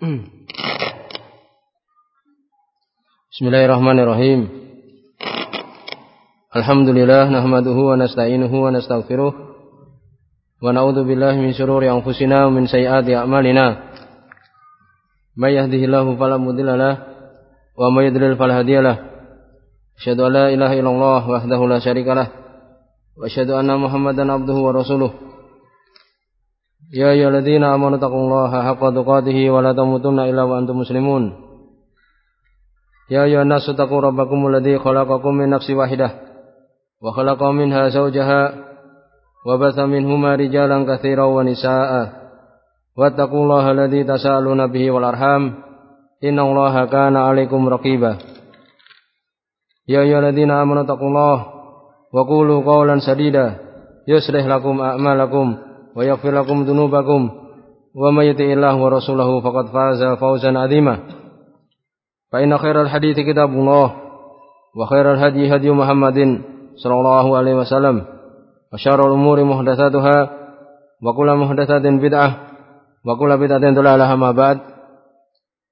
Bismillahirrahmanirrahim. Alhamdulillah nahmaduhu wa nasta'inuhu wa nastaghfiruh wa na'udzu billahi min shururi anfusina wa min sayyiati a'malina. May yahdihillahu fala mudilla wa may yudlil fala hadiya lahu. Asyhadu an la ilaha illallah wahdahu la syarika lah wa asyhadu anna Muhammadan abduhu wa rasuluh. يا أيها الذين آمنوا اتقوا الله حق تقاته ولا تموتن إلا وأنتم مسلمون يا أيها الناس اتقوا ربكم الذي خلقكم من نفس واحدة وخلق منها زوجها وبث منهما رجالا كثيرا ونساء واتقوا الله الذي تساءلون به والأرحام إن الله كان عليكم رقيبا يا أيها الذين آمنوا اتقوا الله وقولوا قولا سديدا يصلح لكم أعمالكم ويغفر لكم ذنوبكم ومن يطع الله ورسوله فقد فاز فوزا عظيما فإن خير الحديث كتاب الله وخير الهدي هدي محمد صلى الله عليه وسلم وشر الأمور محدثاتها وكل محدثات بدعة وكل بدعة ضلالة ما بعد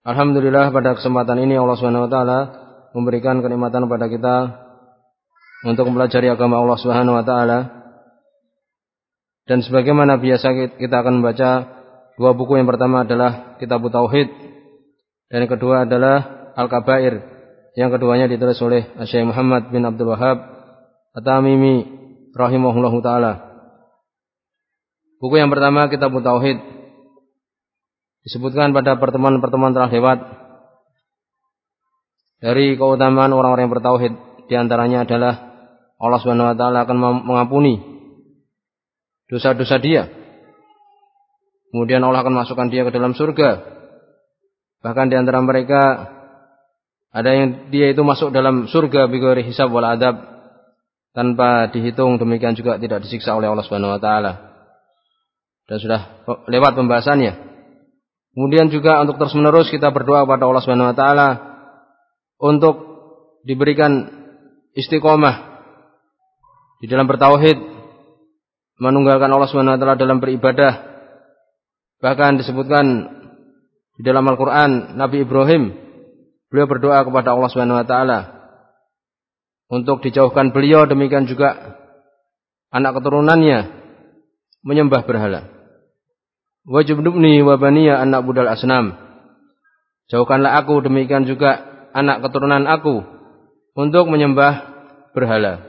Alhamdulillah pada kesempatan ini Allah Subhanahu wa taala memberikan kenikmatan pada kita untuk mempelajari agama Allah Subhanahu wa taala dan sebagaimana biasa kita akan membaca dua buku yang pertama adalah Kitab Tauhid dan yang kedua adalah Al-Kabair. Yang keduanya ditulis oleh Syekh Muhammad bin Abdul Wahab At-Tamimi rahimahullahu taala. Buku yang pertama Kitab Tauhid disebutkan pada pertemuan-pertemuan telah lewat dari keutamaan orang-orang yang bertauhid di antaranya adalah Allah Subhanahu wa taala akan mengampuni dosa-dosa dia. Kemudian Allah akan masukkan dia ke dalam surga. Bahkan di antara mereka ada yang dia itu masuk dalam surga bigori hisab wal adab tanpa dihitung demikian juga tidak disiksa oleh Allah Subhanahu wa taala. Dan sudah lewat pembahasannya. Kemudian juga untuk terus menerus kita berdoa kepada Allah Subhanahu wa taala untuk diberikan istiqomah di dalam bertauhid menunggalkan Allah Subhanahu wa taala dalam beribadah. Bahkan disebutkan di dalam Al-Qur'an Nabi Ibrahim beliau berdoa kepada Allah Subhanahu wa taala untuk dijauhkan beliau demikian juga anak keturunannya menyembah berhala. Wajibnubni wa baniya anak budal asnam. Jauhkanlah aku demikian juga anak keturunan aku untuk menyembah berhala.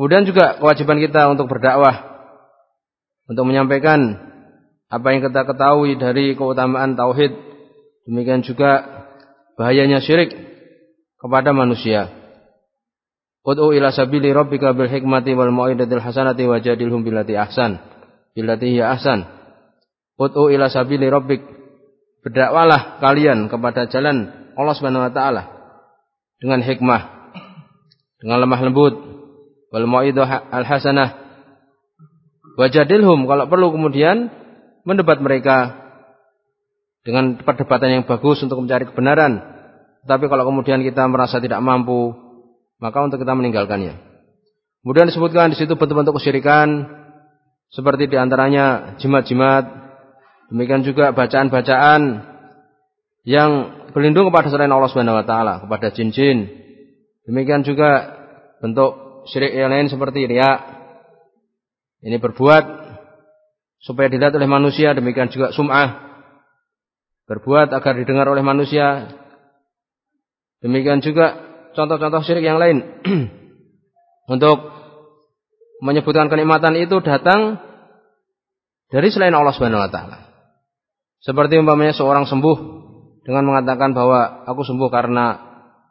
Kemudian juga kewajiban kita untuk berdakwah untuk menyampaikan apa yang kita ketahui dari keutamaan tauhid. Demikian juga bahayanya syirik kepada manusia. Ud'u ila sabili rabbika bil hikmati wal mau'idatil hasanati wajadilhum billati ahsan. Billati hiya ahsan. Ud'u ila sabili rabbik. Berdakwalah kalian kepada jalan Allah Subhanahu wa taala dengan hikmah, dengan lemah lembut, wal mau'idah al hasanah wajadilhum kalau perlu kemudian mendebat mereka dengan perdebatan yang bagus untuk mencari kebenaran. Tapi kalau kemudian kita merasa tidak mampu maka untuk kita meninggalkannya. Kemudian disebutkan di situ bentuk-bentuk kesyirikan seperti di antaranya jimat-jimat demikian juga bacaan-bacaan yang berlindung kepada selain Allah Subhanahu wa taala kepada jin-jin. Demikian juga bentuk syirik yang lain seperti riya. Ini berbuat supaya dilihat oleh manusia, demikian juga sum'ah. Berbuat agar didengar oleh manusia. Demikian juga contoh-contoh syirik yang lain. Untuk menyebutkan kenikmatan itu datang dari selain Allah Subhanahu wa taala. Seperti umpamanya seorang sembuh dengan mengatakan bahwa aku sembuh karena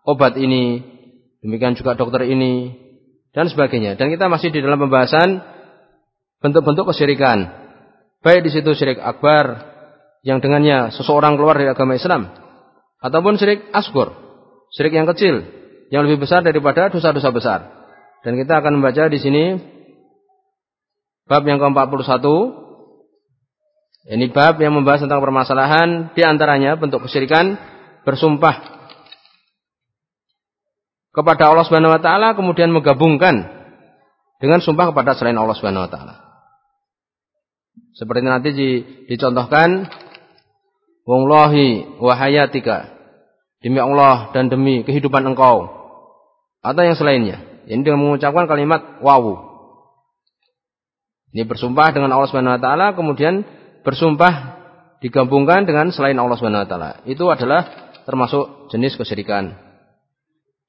obat ini, demikian juga dokter ini, dan sebagainya. Dan kita masih di dalam pembahasan bentuk-bentuk kesyirikan. Baik di situ syirik akbar yang dengannya seseorang keluar dari agama Islam ataupun syirik asgur, syirik yang kecil yang lebih besar daripada dosa-dosa besar. Dan kita akan membaca di sini bab yang ke-41 ini bab yang membahas tentang permasalahan di antaranya bentuk kesyirikan bersumpah kepada Allah Subhanahu wa taala kemudian menggabungkan dengan sumpah kepada selain Allah Subhanahu wa taala. Seperti nanti dicontohkan Wallahi wa hayatika. Demi Allah dan demi kehidupan engkau. Atau yang selainnya. Ini dengan mengucapkan kalimat wawu. Ini bersumpah dengan Allah Subhanahu wa taala kemudian bersumpah digabungkan dengan selain Allah Subhanahu wa taala. Itu adalah termasuk jenis kesyirikan.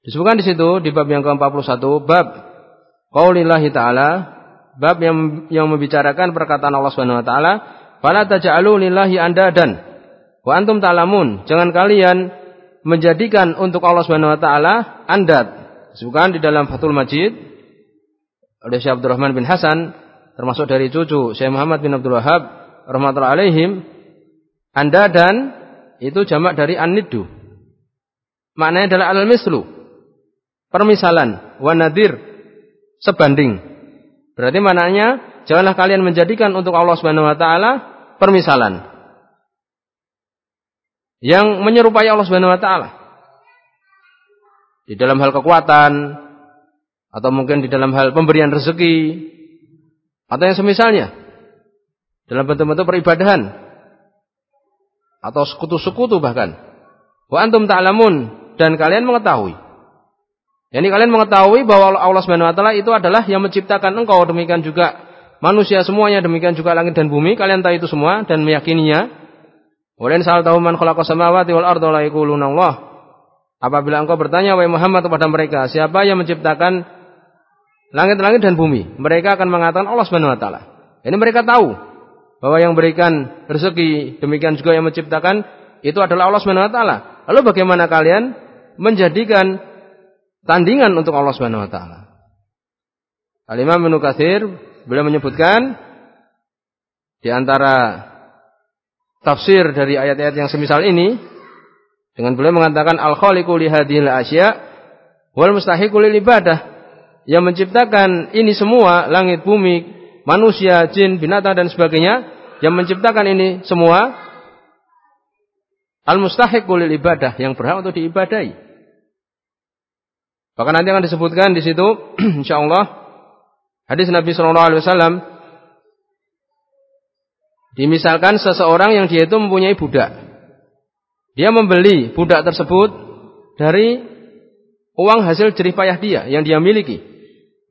Disebutkan di situ di bab yang ke-41 bab qaulillahi taala bab yang yang membicarakan perkataan Allah Subhanahu wa taala, "Fala taj'alu lillahi andadan wa antum ta'lamun." Jangan kalian menjadikan untuk Allah Subhanahu wa taala andad. Disebutkan di dalam Fathul Majid oleh Syekh Abdurrahman bin Hasan termasuk dari cucu Syekh Muhammad bin Abdul Wahab rahmatullahi alaihim andadan itu jamak dari an-niddu. Maknanya adalah al-mislu. Permisalan, wa nadir, sebanding. Berarti maknanya janganlah kalian menjadikan untuk Allah Subhanahu wa taala permisalan yang menyerupai Allah Subhanahu wa taala. Di dalam hal kekuatan atau mungkin di dalam hal pemberian rezeki atau yang semisalnya dalam bentuk-bentuk peribadahan atau sekutu-sekutu bahkan. Wa antum ta'lamun dan kalian mengetahui. Yani kalian mengetahui bahwa Allah Subhanahu wa taala itu adalah yang menciptakan engkau demikian juga manusia semuanya demikian juga langit dan bumi kalian tahu itu semua dan meyakininya. Walain sal tahu man khalaqas samawati wal arda la Allah. Apabila engkau bertanya wahai Muhammad kepada mereka, siapa yang menciptakan langit-langit dan bumi? Mereka akan mengatakan Allah Subhanahu wa taala. Ini mereka tahu bahwa yang berikan rezeki demikian juga yang menciptakan itu adalah Allah Subhanahu wa taala. Lalu bagaimana kalian menjadikan tandingan untuk Allah Subhanahu wa taala? Al-Imam Ibnu Katsir beliau menyebutkan di antara tafsir dari ayat-ayat yang semisal ini dengan beliau mengatakan al-khaliqu li hadhil asya wal mustahiqu lil ibadah yang menciptakan ini semua langit bumi manusia, jin, binatang dan sebagainya yang menciptakan ini semua al-mustahiqul ibadah yang berhak untuk diibadahi. Bahkan nanti akan disebutkan di situ insyaallah hadis Nabi sallallahu alaihi wasallam Dimisalkan seseorang yang dia itu mempunyai budak. Dia membeli budak tersebut dari uang hasil jerih payah dia yang dia miliki.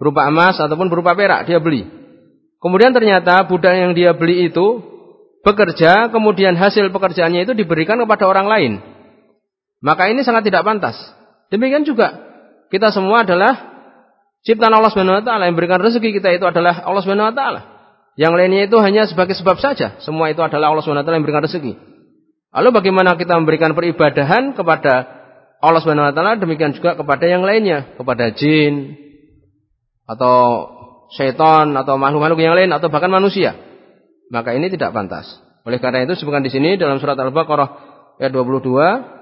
Berupa emas ataupun berupa perak dia beli. Kemudian ternyata budak yang dia beli itu bekerja, kemudian hasil pekerjaannya itu diberikan kepada orang lain. Maka ini sangat tidak pantas. Demikian juga kita semua adalah ciptaan Allah Subhanahu wa taala yang berikan rezeki kita itu adalah Allah Subhanahu wa taala. Yang lainnya itu hanya sebagai sebab saja. Semua itu adalah Allah Subhanahu wa taala yang berikan rezeki. Lalu bagaimana kita memberikan peribadahan kepada Allah Subhanahu wa taala demikian juga kepada yang lainnya, kepada jin atau syaitan atau makhluk-makhluk yang lain atau bahkan manusia. Maka ini tidak pantas. Oleh karena itu sebutkan di sini dalam surat Al-Baqarah ayat 22,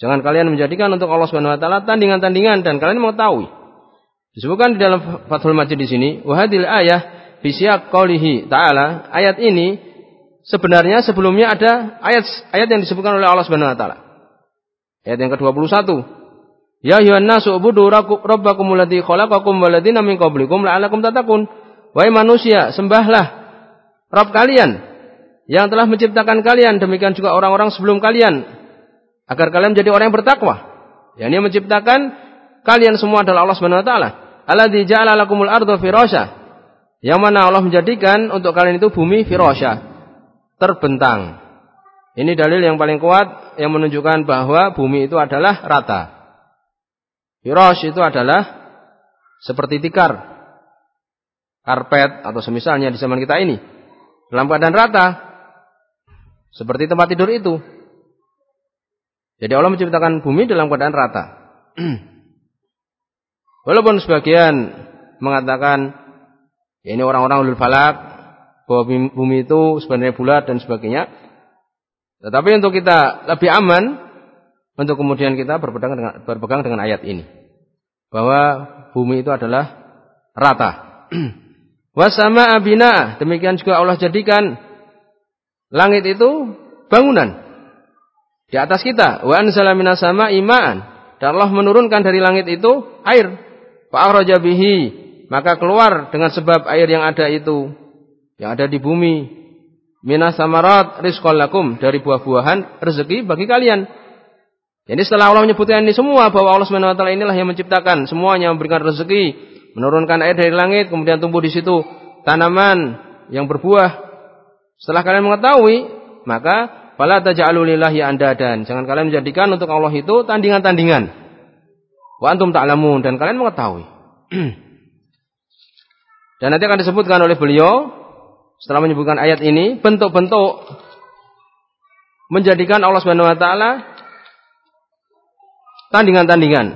jangan kalian menjadikan untuk Allah Subhanahu wa taala tandingan-tandingan dan kalian mengetahui. Disebutkan di dalam Fathul Majid di sini, wahadil ayah bisyak qaulihi ta'ala, ayat ini sebenarnya sebelumnya ada ayat ayat yang disebutkan oleh Allah Subhanahu wa taala. Ayat yang ke-21. Ya ayuhan nasu ubudu rabbakum alladzi khalaqakum walladzina min qablikum la'allakum tattaqun. Wahai manusia, sembahlah Rabb kalian yang telah menciptakan kalian demikian juga orang-orang sebelum kalian agar kalian menjadi orang yang bertakwa. Yang ini menciptakan kalian semua adalah Allah Subhanahu wa taala. Alladzi ja'ala lakumul arda firasya. Yang mana Allah menjadikan untuk kalian itu bumi firasya, terbentang. Ini dalil yang paling kuat yang menunjukkan bahwa bumi itu adalah rata. Firash itu adalah seperti tikar, karpet atau semisalnya di zaman kita ini. Dalam keadaan rata, seperti tempat tidur itu. Jadi Allah menciptakan bumi dalam keadaan rata. Walaupun sebagian mengatakan ya ini orang-orang ulul falak bahwa bumi itu sebenarnya bulat dan sebagainya. Tetapi untuk kita lebih aman, untuk kemudian kita berpegang dengan, berpegang dengan ayat ini. Bahwa bumi itu adalah rata. Wasama abina. Demikian juga Allah jadikan langit itu bangunan. Di atas kita. Wa anzala sama imaan. Dan Allah menurunkan dari langit itu air. Fa'akhraja bihi. Maka keluar dengan sebab air yang ada itu. Yang ada di bumi. minas samarat rizqal dari buah-buahan rezeki bagi kalian. Jadi setelah Allah menyebutkan ini semua bahwa Allah taala inilah yang menciptakan semuanya memberikan rezeki, menurunkan air dari langit, kemudian tumbuh di situ tanaman yang berbuah. Setelah kalian mengetahui, maka fala taj'alu lillahi dan Jangan kalian menjadikan untuk Allah itu tandingan-tandingan. Wa antum ta'lamun dan kalian mengetahui. dan nanti akan disebutkan oleh beliau setelah menyebutkan ayat ini bentuk-bentuk menjadikan Allah Subhanahu wa taala tandingan-tandingan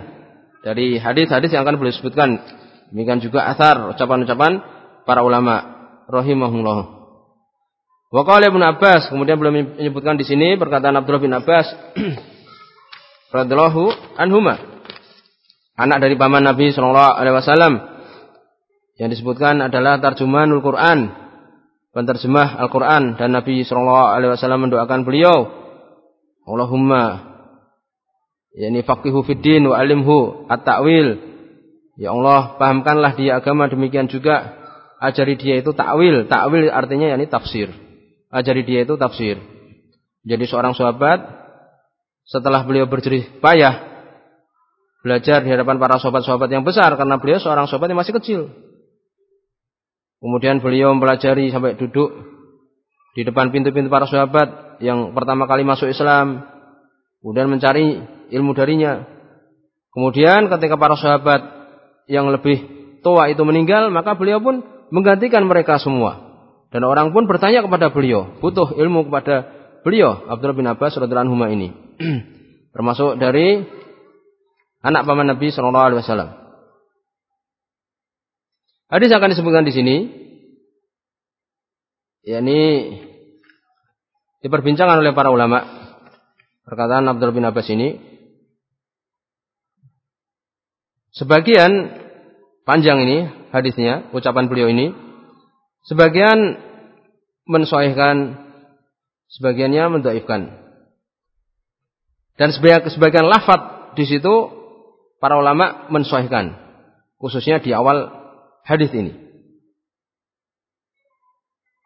dari hadis-hadis yang akan beliau sebutkan. Demikian juga asar ucapan-ucapan para ulama rahimahullah. Wa qala Ibnu Abbas, kemudian beliau menyebutkan di sini perkataan Abdullah bin Abbas radhiyallahu anhuma. Anak dari paman Nabi sallallahu alaihi wasallam yang disebutkan adalah tarjumanul Quran penterjemah Al-Quran dan Nabi Shallallahu Alaihi Wasallam mendoakan beliau, Allahumma, yakni faqihu fiddin wa alimhu at-ta'wil. Ya Allah, pahamkanlah dia agama demikian juga ajari dia itu takwil. Takwil artinya yakni tafsir. Ajari dia itu tafsir. Jadi seorang sahabat setelah beliau berjerih payah belajar di hadapan para sahabat-sahabat yang besar karena beliau seorang sahabat yang masih kecil. Kemudian beliau mempelajari sampai duduk di depan pintu-pintu para sahabat yang pertama kali masuk Islam. Kemudian mencari ilmu darinya. Kemudian ketika para sahabat yang lebih tua itu meninggal, maka beliau pun menggantikan mereka semua. Dan orang pun bertanya kepada beliau, butuh ilmu kepada beliau, Abdullah bin Abbas radhiyallahu anhu ini. Termasuk dari anak paman Nabi sallallahu alaihi wasallam. Hadis akan disebutkan di sini yakni diperbincangkan oleh para ulama perkataan Abdul bin Abbas ini sebagian panjang ini hadisnya ucapan beliau ini sebagian mensoihkan sebagiannya mendaifkan dan sebagian, sebagian lafat di situ para ulama mensoihkan khususnya di awal hadis ini.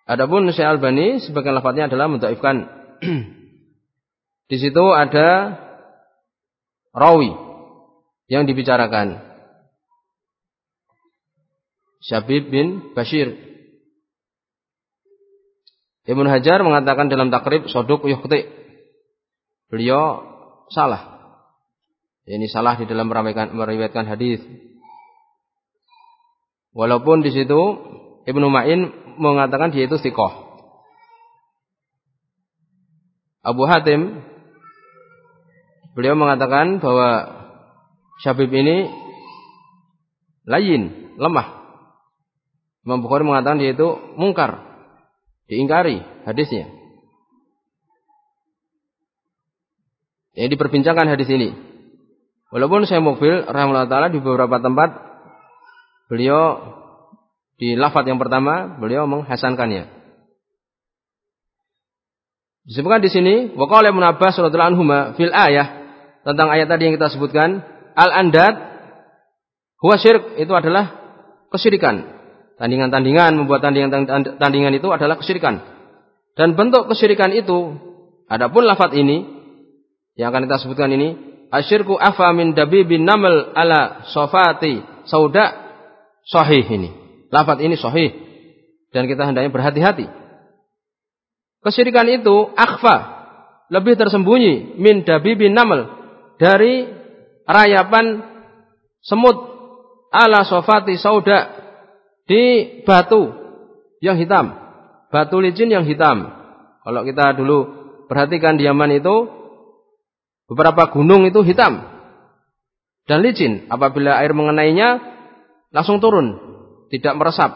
Adapun Syekh Albani sebagian lafadznya adalah mentaifkan. Di situ ada rawi yang dibicarakan. Syabib bin Bashir. Ibn Hajar mengatakan dalam takrib soduk yukhti. Beliau salah. Ini salah di dalam meriwayatkan hadis. Walaupun di situ Ibnu Ma'in mengatakan dia itu sikoh. Abu Hatim beliau mengatakan bahwa Syabib ini lain, lemah. Imam Bukhari mengatakan dia itu mungkar, diingkari hadisnya. Ini diperbincangkan hadis ini. Walaupun saya mobil rahimahullah taala di beberapa tempat beliau di lafaz yang pertama beliau menghasankannya. Disebutkan di sini waqala Ibnu Abbas radhiyallahu anhu fil ayah tentang ayat tadi yang kita sebutkan al-andad huwa itu adalah kesyirikan. Tandingan-tandingan membuat tandingan-tandingan itu adalah kesyirikan. Dan bentuk kesyirikan itu adapun lafaz ini yang akan kita sebutkan ini asyirku afa min dabibin namal ala sofati sauda sahih ini. Lafat ini sahih. Dan kita hendaknya berhati-hati. Kesyirikan itu akhfa. Lebih tersembunyi. Min dabibin namal. Dari rayapan semut. Ala sofati sauda. Di batu yang hitam. Batu licin yang hitam. Kalau kita dulu perhatikan di Yaman itu. Beberapa gunung itu hitam. Dan licin. Apabila air mengenainya langsung turun, tidak meresap.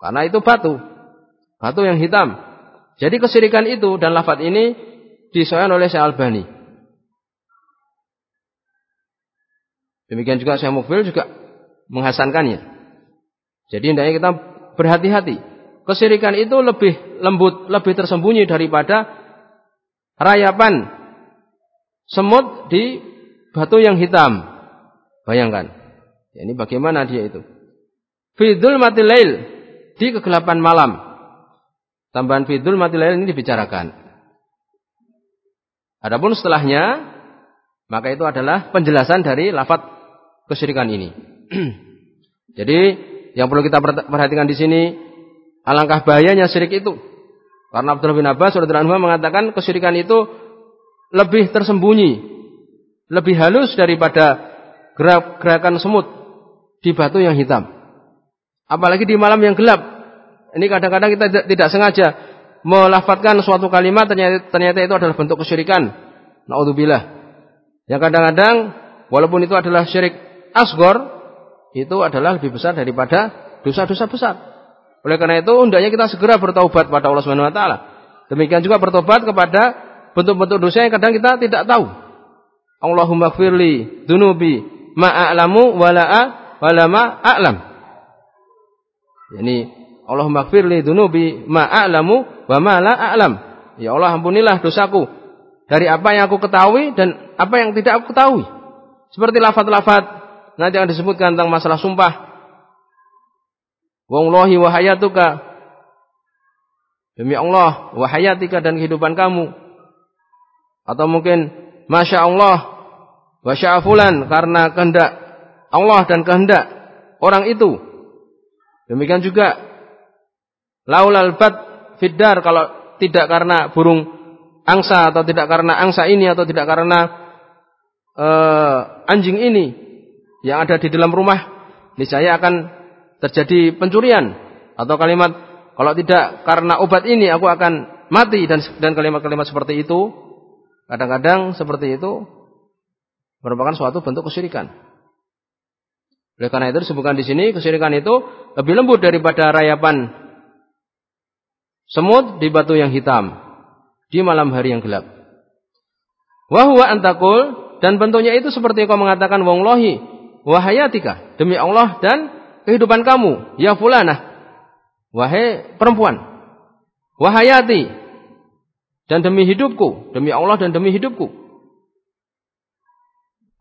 Karena itu batu, batu yang hitam. Jadi kesirikan itu dan lafat ini disayang oleh Syekh Albani. Demikian juga Syekh Mukbil juga menghasankannya. Jadi hendaknya kita berhati-hati. Kesirikan itu lebih lembut, lebih tersembunyi daripada rayapan semut di batu yang hitam. Bayangkan. Ya, ini bagaimana dia itu? Fidul mati lail di kegelapan malam. tambahan fidul mati lain ini dibicarakan. Adapun setelahnya maka itu adalah penjelasan dari lafat kesyirikan ini. Jadi yang perlu kita perhatikan di sini alangkah bahayanya syirik itu. Karena Abdullah bin Abbas radhiyallahu anhu mengatakan kesyirikan itu lebih tersembunyi, lebih halus daripada gerak gerakan semut di batu yang hitam. Apalagi di malam yang gelap. Ini kadang-kadang kita tidak sengaja melafatkan suatu kalimat ternyata, ternyata itu adalah bentuk kesyirikan. Naudzubillah. Yang kadang-kadang walaupun itu adalah syirik asgor, itu adalah lebih besar daripada dosa-dosa besar. Oleh karena itu, hendaknya kita segera bertaubat pada Allah Subhanahu wa taala. Demikian juga bertobat kepada bentuk-bentuk dosa yang kadang kita tidak tahu. Allahumma firli dunubi ma'a'lamu wala'a walama a'lam. Yani Allahumma firli dunubi ma'a'lamu wa ma la a'lam. Ya Allah ampunilah dosaku dari apa yang aku ketahui dan apa yang tidak aku ketahui. Seperti lafat-lafat nanti yang disebutkan tentang masalah sumpah. Wallahi wa hayatuka. Demi Allah, wa hayatika dan kehidupan kamu. Atau mungkin Masya Allah, wa sya'afulan karena kehendak Allah dan kehendak orang itu. Demikian juga laulal bat fiddar kalau tidak karena burung angsa atau tidak karena angsa ini atau tidak karena uh, anjing ini yang ada di dalam rumah, niscaya akan terjadi pencurian atau kalimat kalau tidak karena obat ini aku akan mati dan dan kalimat-kalimat seperti itu kadang-kadang seperti itu merupakan suatu bentuk kesyirikan. Oleh karena itu disebutkan di sini kesyirikan itu lebih lembut daripada rayapan semut di batu yang hitam di malam hari yang gelap. Wahwa antakul dan bentuknya itu seperti kau mengatakan wong lohi wahayatika demi Allah dan kehidupan kamu ya fulana wahai perempuan wahayati dan demi hidupku demi Allah dan demi hidupku.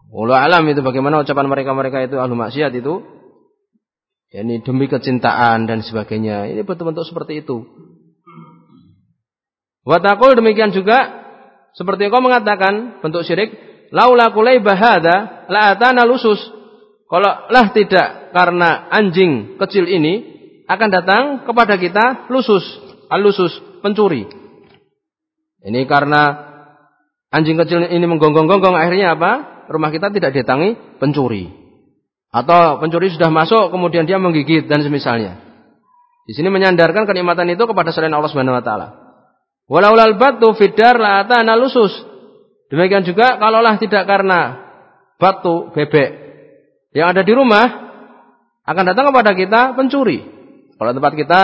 Allah alam itu bagaimana ucapan mereka-mereka itu ahlu maksiat itu. Ini demi kecintaan dan sebagainya. Ini bentuk-bentuk seperti itu. Watakul demikian juga seperti yang kau mengatakan bentuk syirik, laula kulai bahada la atana lusus. Kalau lah tidak karena anjing kecil ini akan datang kepada kita lusus, alusus pencuri. Ini karena anjing kecil ini menggonggong-gonggong akhirnya apa? Rumah kita tidak didatangi pencuri. Atau pencuri sudah masuk kemudian dia menggigit dan semisalnya. Di sini menyandarkan kenikmatan itu kepada selain Allah Subhanahu wa taala. Walaulal batu fidar la atana lusus. Demikian juga kalaulah tidak karena batu bebek yang ada di rumah akan datang kepada kita pencuri. Kalau tempat kita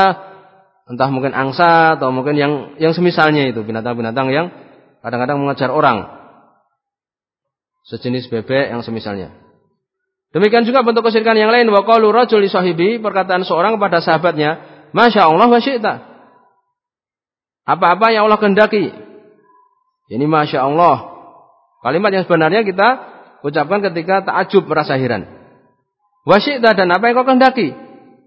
entah mungkin angsa atau mungkin yang yang semisalnya itu binatang-binatang yang kadang-kadang mengejar orang. Sejenis bebek yang semisalnya. Demikian juga bentuk kesyirikan yang lain wa rajul sahibi perkataan seorang kepada sahabatnya, "Masya Allah wa syi'ta." Apa-apa yang Allah kehendaki. Ini Masya Allah. Kalimat yang sebenarnya kita ucapkan ketika takjub merasa heran. Wasyikta dan apa yang kau kehendaki.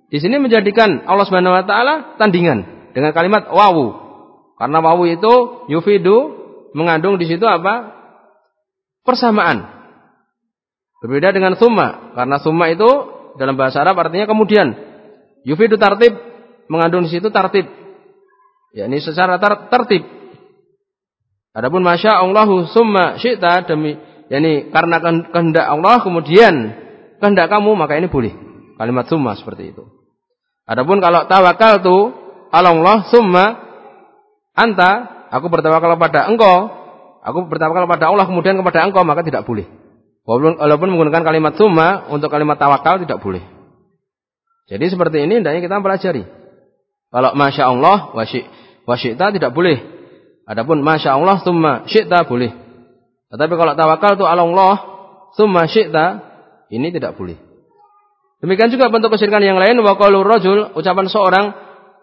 Di sini menjadikan Allah Subhanahu wa taala tandingan dengan kalimat wawu. Karena wawu itu yufidu mengandung di situ apa? persamaan. Berbeda dengan summa, karena summa itu dalam bahasa Arab artinya kemudian. Yufidu tartib mengandung di situ tartib Ya ini secara ter tertib. Adapun masya Allahu summa syi'ta demi yakni karena kehendak Allah kemudian kehendak kamu maka ini boleh. Kalimat summa seperti itu. Adapun kalau tawakal tu Allah summa anta aku bertawakal kepada engkau, aku bertawakal kepada Allah kemudian kepada engkau maka tidak boleh. Walaupun, walaupun menggunakan kalimat summa untuk kalimat tawakal tidak boleh. Jadi seperti ini hendaknya kita pelajari. Kalau masya Allah wasyita tidak boleh. Adapun masya Allah summa syita boleh. Tetapi kalau tawakal itu Allah summa syita ini tidak boleh. Demikian juga bentuk kesyirikan yang lain wa rajul ucapan seorang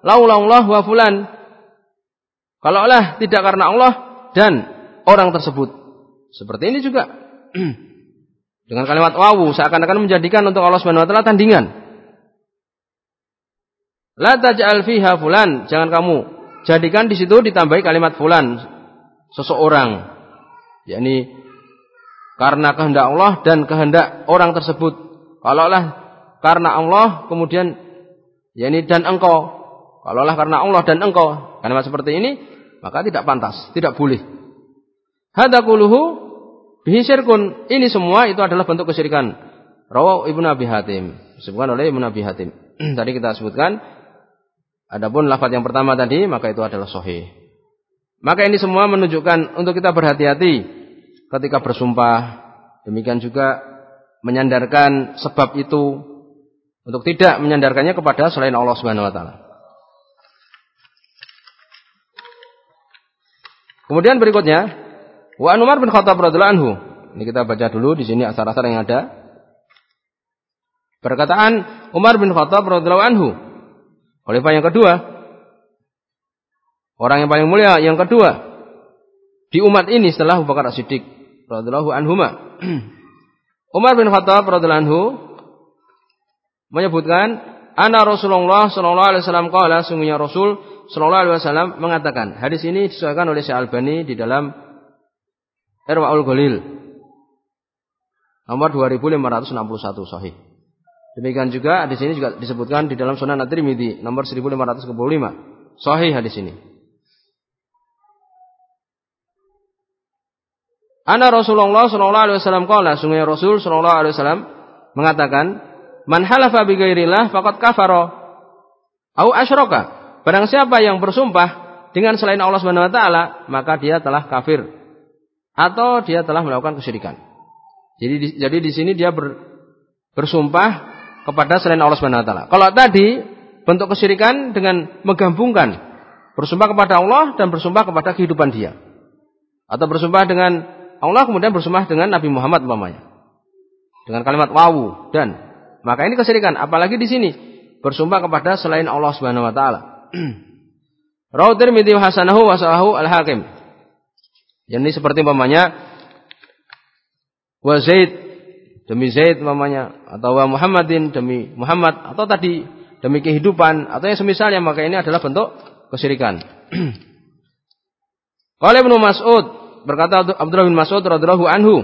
laulallah wa fulan. Kalau Allah tidak karena Allah dan orang tersebut. Seperti ini juga. Dengan kalimat wawu seakan-akan menjadikan untuk Allah Subhanahu wa taala tandingan. La taj'al fiha fulan, jangan kamu jadikan di situ ditambahi kalimat fulan seseorang. Yakni karena kehendak Allah dan kehendak orang tersebut. Kalaulah karena Allah kemudian yakni dan engkau. Kalaulah karena Allah dan engkau. Kalimat seperti ini maka tidak pantas, tidak boleh. Hadza kuluhu bihi syirkun. Ini semua itu adalah bentuk kesyirikan. Rawah Ibnu Abi Hatim. Disebutkan oleh Ibnu Abi Hatim. tadi kita sebutkan adapun lafaz yang pertama tadi maka itu adalah sahih. Maka ini semua menunjukkan untuk kita berhati-hati ketika bersumpah. Demikian juga menyandarkan sebab itu untuk tidak menyandarkannya kepada selain Allah Subhanahu wa taala. Kemudian berikutnya, wa Umar bin Khattab radhiyallahu anhu. Ini kita baca dulu di sini asar-asar yang ada. Perkataan Umar bin Khattab radhiyallahu anhu. Khalifah yang kedua. Orang yang paling mulia yang kedua di umat ini setelah Abu Bakar As-Siddiq radhiyallahu anhuma. Umar bin Khattab radhiyallahu anhu menyebutkan ana Rasulullah sallallahu alaihi wasallam qala sungguhnya Rasul sallallahu alaihi wasallam mengatakan. Hadis ini disahkan oleh Syekh Albani di dalam Irwaul Ghalil nomor 2561 sahih. Demikian juga di sini juga disebutkan di dalam Sunan At-Tirmidzi nomor 1545. Sahih hadis ini. Ana Rasulullah sallallahu alaihi wasallam qala, sungguh Rasul sallallahu alaihi wasallam mengatakan, "Man halafa bi ghairillah faqad kafara au asyraka." Barang siapa yang bersumpah dengan selain Allah Subhanahu wa taala, maka dia telah kafir atau dia telah melakukan kesyirikan. Jadi di, jadi di sini dia ber, bersumpah kepada selain Allah Subhanahu wa taala. Kalau tadi bentuk kesyirikan dengan menggabungkan bersumpah kepada Allah dan bersumpah kepada kehidupan dia. Atau bersumpah dengan Allah kemudian bersumpah dengan Nabi Muhammad umpamanya. Dengan kalimat wawu dan maka ini kesyirikan apalagi di sini bersumpah kepada selain Allah Subhanahu wa taala. Rawu Tirmidzi hasanahu wa al-Hakim. Jadi seperti umpamanya wa Zaid demi Zaid umpamanya atau wa Muhammadin demi Muhammad atau tadi demi kehidupan atau yang semisalnya maka ini adalah bentuk kesyirikan. Qala Ibnu Mas'ud berkata Abdullah bin Mas'ud radhiyallahu anhu.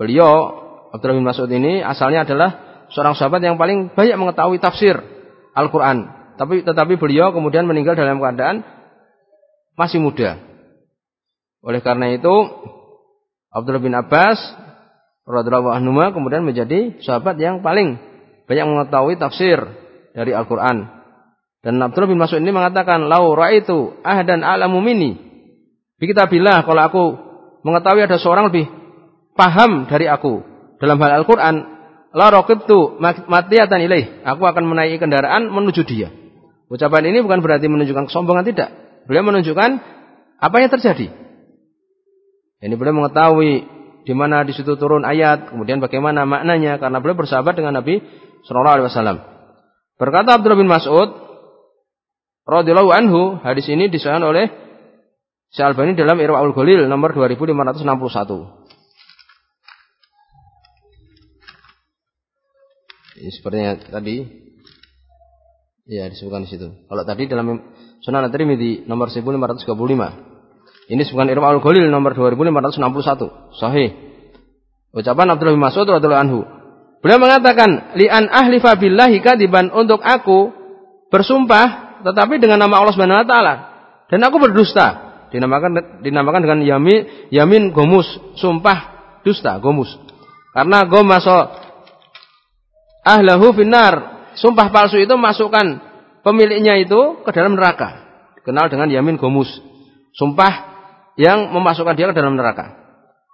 Beliau Abdullah bin Mas'ud ini asalnya adalah seorang sahabat yang paling banyak mengetahui tafsir Al-Qur'an. Tapi tetapi beliau kemudian meninggal dalam keadaan masih muda. Oleh karena itu Abdullah bin Abbas radhiyallahu anhu kemudian menjadi sahabat yang paling banyak mengetahui tafsir dari Al-Qur'an. Dan Abdullah bin Mas'ud ini mengatakan, "Lau ra'aitu ahdan a'lamu minni." Bila kalau aku mengetahui ada seorang lebih paham dari aku dalam hal Al-Quran, la raqibtu matiyatan ilaih. Aku akan menaiki kendaraan menuju dia. Ucapan ini bukan berarti menunjukkan kesombongan tidak. Beliau menunjukkan apa yang terjadi. Ini beliau mengetahui di mana di situ turun ayat, kemudian bagaimana maknanya karena beliau bersahabat dengan Nabi Shallallahu alaihi wasallam. Berkata Abdullah bin Mas'ud radhiyallahu anhu, hadis ini disahkan oleh Syalbani dalam Irwaul Ghalil nomor 2561. Ini sepertinya tadi ya disebutkan di situ. Kalau tadi dalam Sunan At-Tirmidzi nomor 1535. Ini disebutkan Irwaul Ghalil nomor 2561. Sahih. Ucapan Abdullah bin Mas'ud radhiyallahu anhu. Beliau mengatakan, "Li'an ahlifa billahi kadiban untuk aku bersumpah tetapi dengan nama Allah Subhanahu wa taala dan aku berdusta." Dinamakan dinamakan dengan yamin yamin gomus sumpah dusta gomus. Karena gomaso ahlahu finar sumpah palsu itu masukkan pemiliknya itu ke dalam neraka. Dikenal dengan yamin gomus sumpah yang memasukkan dia ke dalam neraka.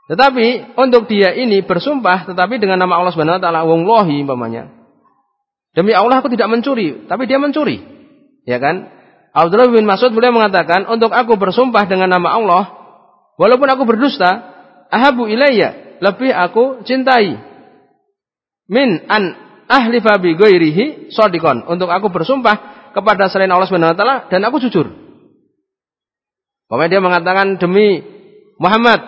Tetapi untuk dia ini bersumpah tetapi dengan nama Allah Subhanahu wa taala wong lohi umpamanya. Demi Allah aku tidak mencuri tapi dia mencuri. Ya kan Abdullah bin Mas'ud beliau mengatakan, untuk aku bersumpah dengan nama Allah, walaupun aku berdusta, ahabu ilayya, lebih aku cintai. Min an ahli fabi goirihi sodikon. Untuk aku bersumpah kepada selain Allah Subhanahu Wa Taala dan aku jujur. Pokoknya dia mengatakan demi Muhammad,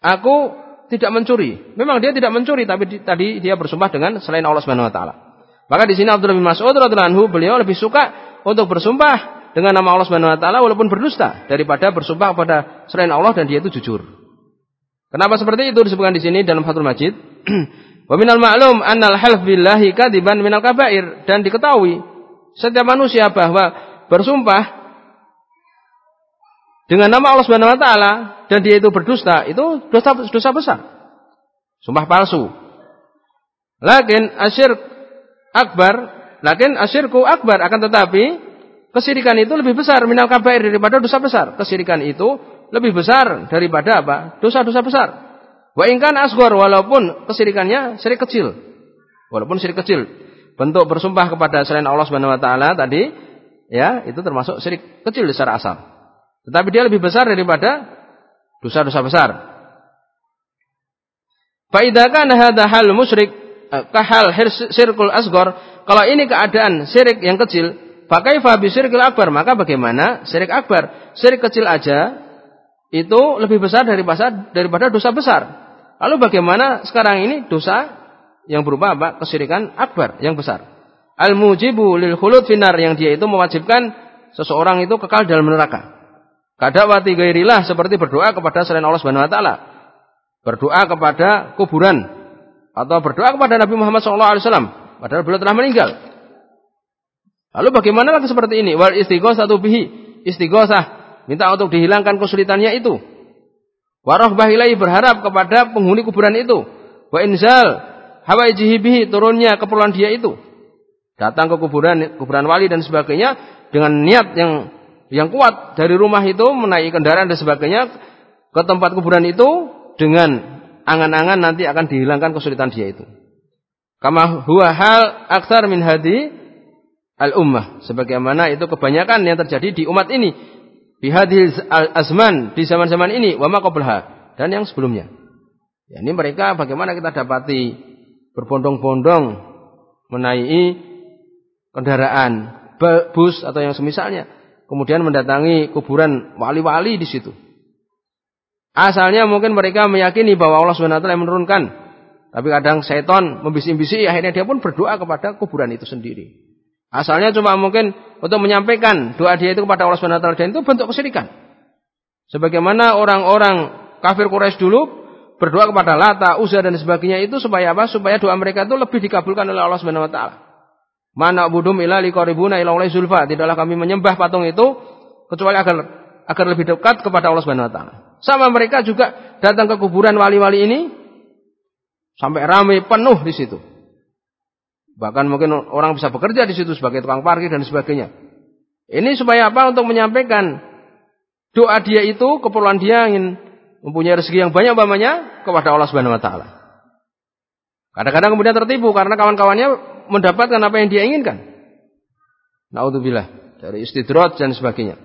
aku tidak mencuri. Memang dia tidak mencuri, tapi di, tadi dia bersumpah dengan selain Allah Subhanahu Wa Taala. Maka di sini Abdullah bin Mas'ud radhiyallahu anhu beliau lebih suka untuk bersumpah dengan nama Allah Subhanahu wa taala walaupun berdusta daripada bersumpah kepada selain Allah dan dia itu jujur. Kenapa seperti itu disebutkan di sini dalam Fathul Majid? Wa minal ma'lum annal half billahi kadiban minal kabair dan diketahui setiap manusia bahwa bersumpah dengan nama Allah Subhanahu wa taala dan dia itu berdusta, itu dosa dosa besar. Sumpah palsu. Lakin asyir akbar, lakin asyirku akbar akan tetapi kesirikan itu lebih besar minal kabair daripada dosa besar. Kesirikan itu lebih besar daripada apa? Dosa-dosa besar. Wa ingkan asgor walaupun kesirikannya syirik kecil. Walaupun syirik kecil. Bentuk bersumpah kepada selain Allah Subhanahu wa taala tadi ya, itu termasuk syirik kecil secara asal. Tetapi dia lebih besar daripada dosa-dosa besar. Faidakan hada hal musyrik kahal sirkul asgor. Kalau ini keadaan syirik yang kecil, pakai fabi sirkul akbar. Maka bagaimana syirik akbar? Syirik kecil aja itu lebih besar daripada daripada dosa besar. Lalu bagaimana sekarang ini dosa yang berupa apa? Kesyirikan akbar yang besar. Al mujibu lil khulud finar yang dia itu mewajibkan seseorang itu kekal dalam neraka. Kadawati gairilah seperti berdoa kepada selain Allah Subhanahu wa taala. Berdoa kepada kuburan atau berdoa kepada Nabi Muhammad SAW padahal beliau telah meninggal. Lalu bagaimana lagi seperti ini? Wal satu bihi, istighosah minta untuk dihilangkan kesulitannya itu. Waroh bahilai berharap kepada penghuni kuburan itu. Wa inzal hawaijihi bihi turunnya keperluan dia itu. Datang ke kuburan kuburan wali dan sebagainya dengan niat yang yang kuat dari rumah itu menaiki kendaraan dan sebagainya ke tempat kuburan itu dengan angan-angan nanti akan dihilangkan kesulitan dia itu. Kama huwa hal aksar min hadi al ummah sebagaimana itu kebanyakan yang terjadi di umat ini di hadil azman di zaman-zaman ini wa qablaha dan yang sebelumnya. Ya, ini mereka bagaimana kita dapati berbondong-bondong menaiki kendaraan bus atau yang semisalnya kemudian mendatangi kuburan wali-wali di situ. Asalnya mungkin mereka meyakini bahwa Allah SWT yang menurunkan. Tapi kadang setan membisi-bisi akhirnya dia pun berdoa kepada kuburan itu sendiri. Asalnya cuma mungkin untuk menyampaikan doa dia itu kepada Allah SWT dan itu bentuk kesyirikan. Sebagaimana orang-orang kafir Quraisy dulu berdoa kepada Lata, Uzza dan sebagainya itu supaya apa? Supaya doa mereka itu lebih dikabulkan oleh Allah Subhanahu wa taala. Mana budum ila liqaribuna ila zulfa. Tidaklah kami menyembah patung itu kecuali agar agar lebih dekat kepada Allah Subhanahu wa. Sama mereka juga datang ke kuburan wali-wali ini sampai ramai penuh di situ. Bahkan mungkin orang bisa bekerja di situ sebagai tukang parkir dan sebagainya. Ini supaya apa? Untuk menyampaikan doa dia itu keperluan dia ingin mempunyai rezeki yang banyak umpamanya kepada Allah Subhanahu wa taala. Kadang-kadang kemudian tertipu karena kawan-kawannya mendapatkan apa yang dia inginkan. Naudzubillah dari istidrat dan sebagainya.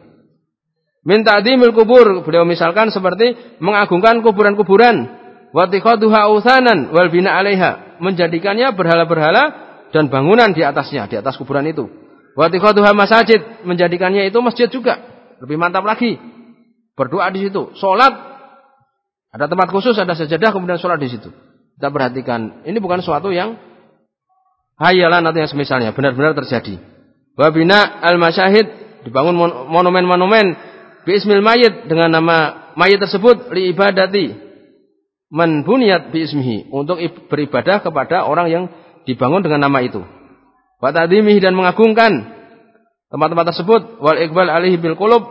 Minta dimil kubur, beliau misalkan seperti mengagungkan kuburan-kuburan, watikhaduha uthanan wal bina alaiha, menjadikannya berhala-berhala dan bangunan di atasnya, di atas kuburan itu. Watikhaduha masajid, menjadikannya itu masjid juga. Lebih mantap lagi. Berdoa di situ, sholat ada tempat khusus, ada sajadah, kemudian sholat di situ. Kita perhatikan, ini bukan suatu yang hayalan atau yang semisalnya benar-benar terjadi. Wabina al-masyahid dibangun monumen-monumen biismil mayit dengan nama mayit tersebut li ibadati man buniyat untuk beribadah kepada orang yang dibangun dengan nama itu. Wa dan mengagungkan tempat-tempat tersebut wal iqbal alaihi bil qulub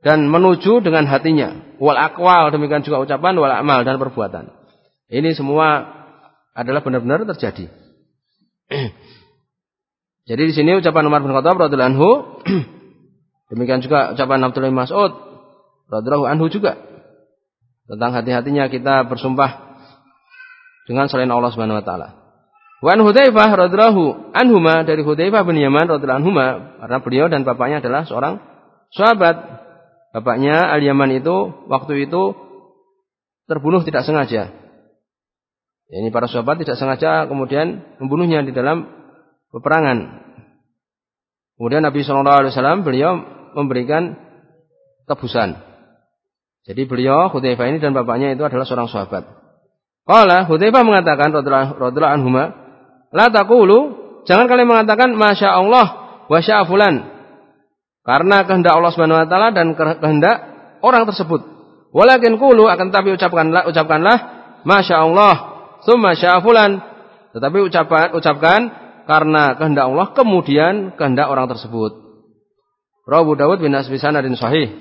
dan menuju dengan hatinya wal aqwal demikian juga ucapan wal amal dan perbuatan. Ini semua adalah benar-benar terjadi. Jadi di sini ucapan Umar bin Khattab radhiyallahu anhu demikian juga ucapan bin Mas'ud radhiyallahu anhu juga tentang hati-hatinya kita bersumpah dengan selain Allah Subhanahu wa taala. Wa an Hudzaifah radhiyallahu anhuma dari Hudzaifah bin Yaman radhiyallahu anhuma karena beliau dan bapaknya adalah seorang sahabat. Bapaknya Al-Yaman itu waktu itu terbunuh tidak sengaja ini para sahabat tidak sengaja kemudian membunuhnya di dalam peperangan. Kemudian Nabi Shallallahu Alaihi Wasallam beliau memberikan tebusan. Jadi beliau Hudzaifah ini dan bapaknya itu adalah seorang sahabat. Kala Hudzaifah mengatakan radhiallahu anhuma, la taqulu, jangan kalian mengatakan masya Allah wa fulan. Karena kehendak Allah Subhanahu wa taala dan kehendak orang tersebut. Walakin qulu akan tapi ucapkanlah ucapkanlah masya Allah, summa sya'fulan. Tetapi ucapan ucapkan karena kehendak Allah kemudian kehendak orang tersebut. Rabu Dawud bin Asbisan dan Sahih.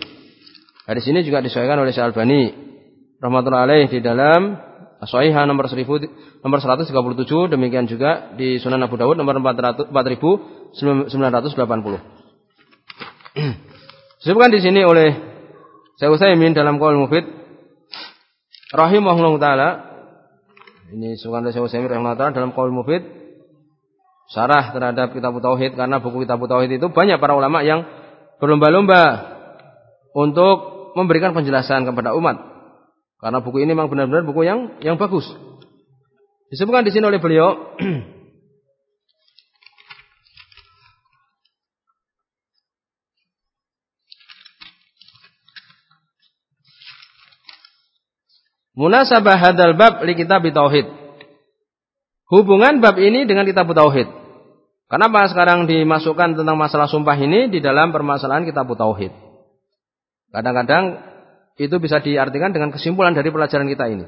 Hadis ini juga disahihkan oleh Syalbani rahmatullah alaih di dalam Sahihah nomor 1000 nomor 137 demikian juga di Sunan Abu Dawud nomor 4980. Disebutkan di sini oleh Syekh Utsaimin dalam Qaul Mufid rahimahullah taala ini disebutkan oleh Syekh Utsaimin rahimahullah taala dalam Qaul Mufid syarah terhadap kitab tauhid karena buku kitab tauhid itu banyak para ulama yang berlomba-lomba untuk memberikan penjelasan kepada umat karena buku ini memang benar-benar buku yang yang bagus. Disebutkan di sini oleh beliau Munasabah hadal bab li kitab tauhid. Hubungan bab ini dengan kitab tauhid. Kenapa sekarang dimasukkan tentang masalah sumpah ini di dalam permasalahan kitab tauhid? Kadang-kadang itu bisa diartikan dengan kesimpulan dari pelajaran kita ini.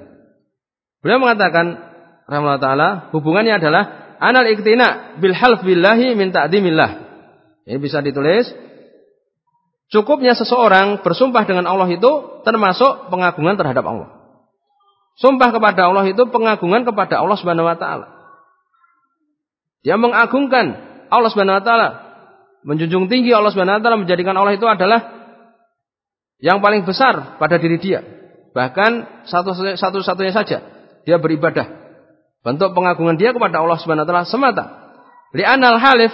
Beliau mengatakan rahmatullah taala hubungannya adalah anal iktina bil half billahi min ta'dimillah. Ini bisa ditulis cukupnya seseorang bersumpah dengan Allah itu termasuk pengagungan terhadap Allah. Sumpah kepada Allah itu pengagungan kepada Allah Subhanahu wa taala. Dia mengagungkan Allah Subhanahu wa taala, menjunjung tinggi Allah Subhanahu wa taala menjadikan Allah itu adalah yang paling besar pada diri dia. Bahkan satu-satunya saja dia beribadah. Bentuk pengagungan dia kepada Allah Subhanahu wa taala semata. Li'anal halif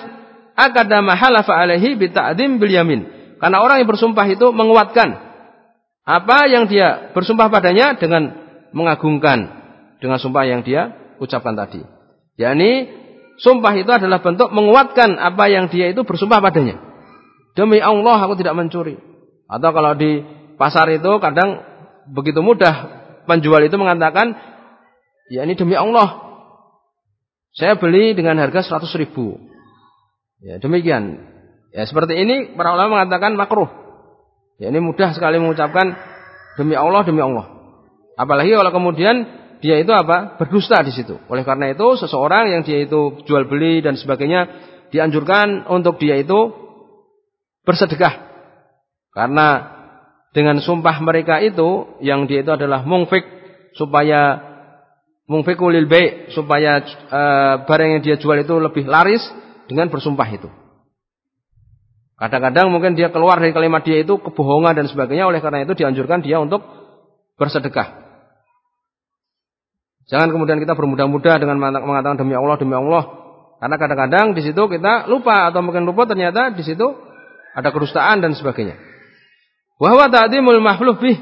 akadama halafa alaihi bita'dim bil yamin. Karena orang yang bersumpah itu menguatkan apa yang dia bersumpah padanya dengan mengagungkan dengan sumpah yang dia ucapkan tadi. yakni sumpah itu adalah bentuk menguatkan apa yang dia itu bersumpah padanya. Demi Allah aku tidak mencuri. Atau kalau di pasar itu kadang begitu mudah penjual itu mengatakan, ya ini demi Allah, saya beli dengan harga 100 ribu. Ya demikian. Ya seperti ini para ulama mengatakan makruh. Ya ini mudah sekali mengucapkan demi Allah demi Allah. Apalagi kalau kemudian dia itu apa berdusta di situ. Oleh karena itu seseorang yang dia itu jual beli dan sebagainya dianjurkan untuk dia itu bersedekah karena dengan sumpah mereka itu yang dia itu adalah mungfik supaya mungfikulil baik supaya e, barang yang dia jual itu lebih laris dengan bersumpah itu. Kadang-kadang mungkin dia keluar dari kalimat dia itu kebohongan dan sebagainya oleh karena itu dianjurkan dia untuk bersedekah. Jangan kemudian kita bermudah-mudah dengan mengatakan demi Allah demi Allah. Karena kadang-kadang di situ kita lupa atau mungkin lupa ternyata di situ ada kedustaan dan sebagainya. Wahwa ta'dimul mahluf bih.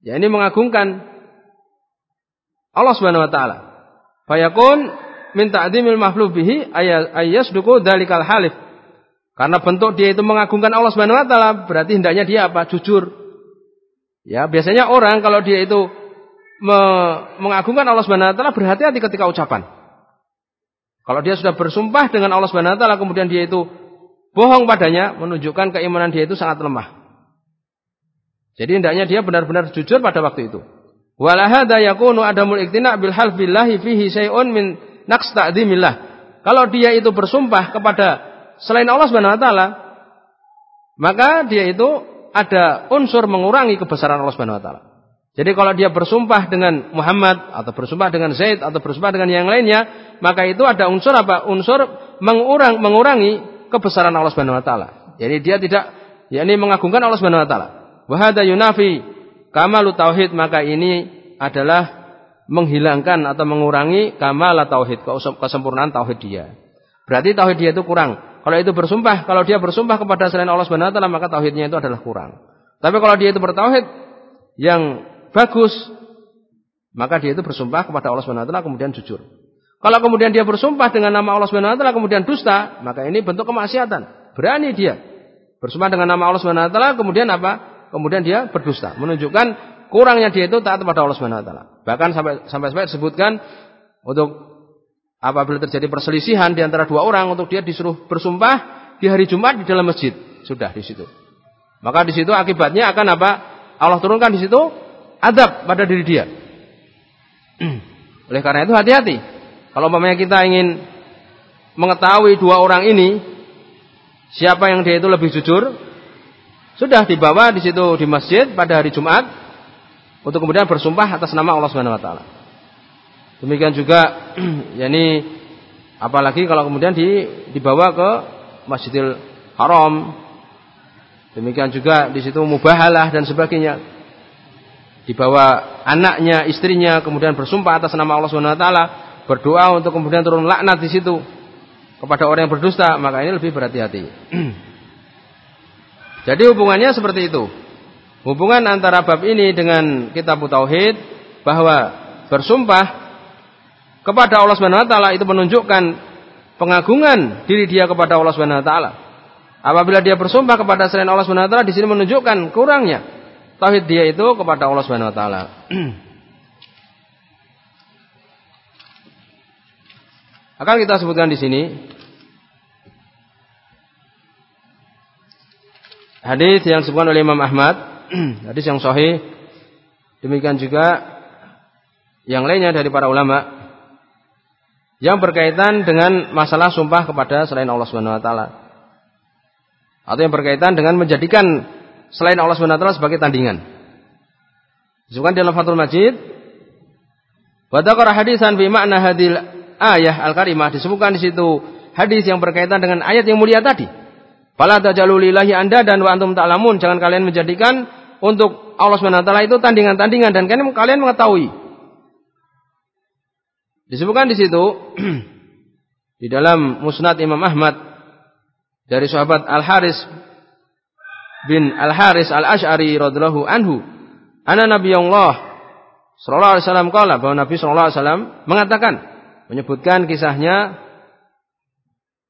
Ya ini mengagungkan Allah Subhanahu wa taala. Fayakun min ta'dimil mahluf bihi ayasduku dalikal halif. Karena bentuk dia itu mengagungkan Allah Subhanahu wa taala, berarti hendaknya dia apa? Jujur. Ya, biasanya orang kalau dia itu me mengagungkan Allah Subhanahu wa taala berhati-hati ketika ucapan. Kalau dia sudah bersumpah dengan Allah Subhanahu wa taala kemudian dia itu bohong padanya menunjukkan keimanan dia itu sangat lemah. Jadi hendaknya dia benar-benar jujur pada waktu itu. Walahada yakunu adamul iktina bil half billahi fihi syai'un min naqs ta'dimillah. Kalau dia itu bersumpah kepada selain Allah Subhanahu wa taala, maka dia itu ada unsur mengurangi kebesaran Allah Subhanahu wa taala. Jadi kalau dia bersumpah dengan Muhammad atau bersumpah dengan Zaid atau bersumpah dengan yang lainnya, maka itu ada unsur apa? Unsur mengurang mengurangi kebesaran Allah Subhanahu wa taala. Jadi dia tidak yakni mengagungkan Allah Subhanahu wa taala. Wa hadza yunafi kamalu tauhid maka ini adalah menghilangkan atau mengurangi kamal tauhid kesempurnaan tauhid dia. Berarti tauhid dia itu kurang. Kalau itu bersumpah, kalau dia bersumpah kepada selain Allah Subhanahu wa taala maka tauhidnya itu adalah kurang. Tapi kalau dia itu bertauhid yang bagus, maka dia itu bersumpah kepada Allah Subhanahu wa taala kemudian jujur. Kalau kemudian dia bersumpah dengan nama Allah Subhanahu wa taala kemudian dusta, maka ini bentuk kemaksiatan. Berani dia bersumpah dengan nama Allah Subhanahu wa taala kemudian apa? Kemudian dia berdusta, menunjukkan kurangnya dia itu taat kepada Allah Subhanahu wa taala. Bahkan sampai sampai sampai disebutkan untuk apabila terjadi perselisihan di antara dua orang untuk dia disuruh bersumpah di hari Jumat di dalam masjid. Sudah di situ. Maka di situ akibatnya akan apa? Allah turunkan di situ adab pada diri dia. Oleh karena itu hati-hati. Kalau umpamanya kita ingin mengetahui dua orang ini siapa yang dia itu lebih jujur, sudah dibawa di situ di masjid pada hari Jumat untuk kemudian bersumpah atas nama Allah Subhanahu wa taala. Demikian juga yakni apalagi kalau kemudian di, dibawa ke Masjidil Haram. Demikian juga di situ mubahalah dan sebagainya. Dibawa anaknya, istrinya kemudian bersumpah atas nama Allah Subhanahu wa taala, berdoa untuk kemudian turun laknat di situ kepada orang yang berdusta, maka ini lebih berhati-hati. Jadi hubungannya seperti itu. Hubungan antara bab ini dengan kitab tauhid bahwa bersumpah kepada Allah Subhanahu wa taala itu menunjukkan pengagungan diri dia kepada Allah Subhanahu wa taala. Apabila dia bersumpah kepada selain Allah Subhanahu wa taala di sini menunjukkan kurangnya tauhid dia itu kepada Allah Subhanahu wa taala. Akan kita sebutkan di sini hadis yang disebutkan oleh Imam Ahmad, hadis yang sahih. Demikian juga yang lainnya dari para ulama yang berkaitan dengan masalah sumpah kepada selain Allah Subhanahu wa taala. Atau yang berkaitan dengan menjadikan selain Allah Subhanahu wa taala sebagai tandingan. Disebutkan dalam Fathul Majid wa dzakara hadisan bi makna hadil ayah al-karimah disebutkan di situ hadis yang berkaitan dengan ayat yang mulia tadi. Fala tajalulillahi anda dan wa antum ta'lamun jangan kalian menjadikan untuk Allah Subhanahu wa taala itu tandingan-tandingan dan kalian mengetahui Disebutkan di situ di dalam Musnad Imam Ahmad dari sahabat Al Haris bin Al Haris Al Ash'ari radhiyallahu anhu, ana Nabi Allah sallallahu alaihi wasallam kala bahwa Nabi sallallahu alaihi wasallam mengatakan menyebutkan kisahnya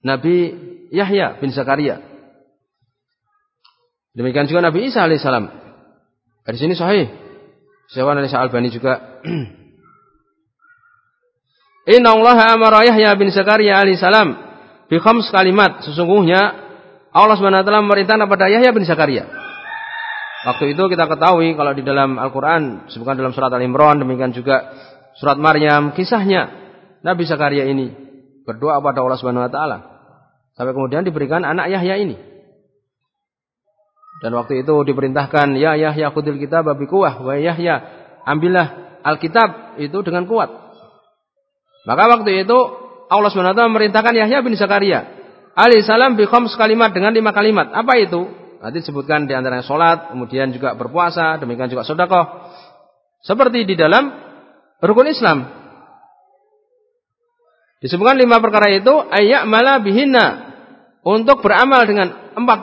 Nabi Yahya bin Zakaria. Demikian juga Nabi Isa alaihissalam. Di sini sahih. Syekh Al Albani juga Inna Allah amara Yahya bin Zakaria alaihi salam bi khams kalimat. Sesungguhnya Allah Subhanahu wa taala memerintahkan kepada Yahya bin Zakaria. Waktu itu kita ketahui kalau di dalam Al-Qur'an disebutkan dalam surat Al-Imran demikian juga surat Maryam kisahnya Nabi Zakaria ini berdoa kepada Allah Subhanahu wa taala sampai kemudian diberikan anak Yahya ini. Dan waktu itu diperintahkan ya Yahya khudil kitab babi kuah wa Yahya ambillah Alkitab itu dengan kuat. Maka waktu itu Allah SWT memerintahkan Yahya bin Zakaria alaihi salam bi khams kalimat dengan lima kalimat. Apa itu? Nanti disebutkan di antaranya salat, kemudian juga berpuasa, demikian juga sedekah. Seperti di dalam rukun Islam. Disebutkan lima perkara itu ayak malah bihina untuk beramal dengan empat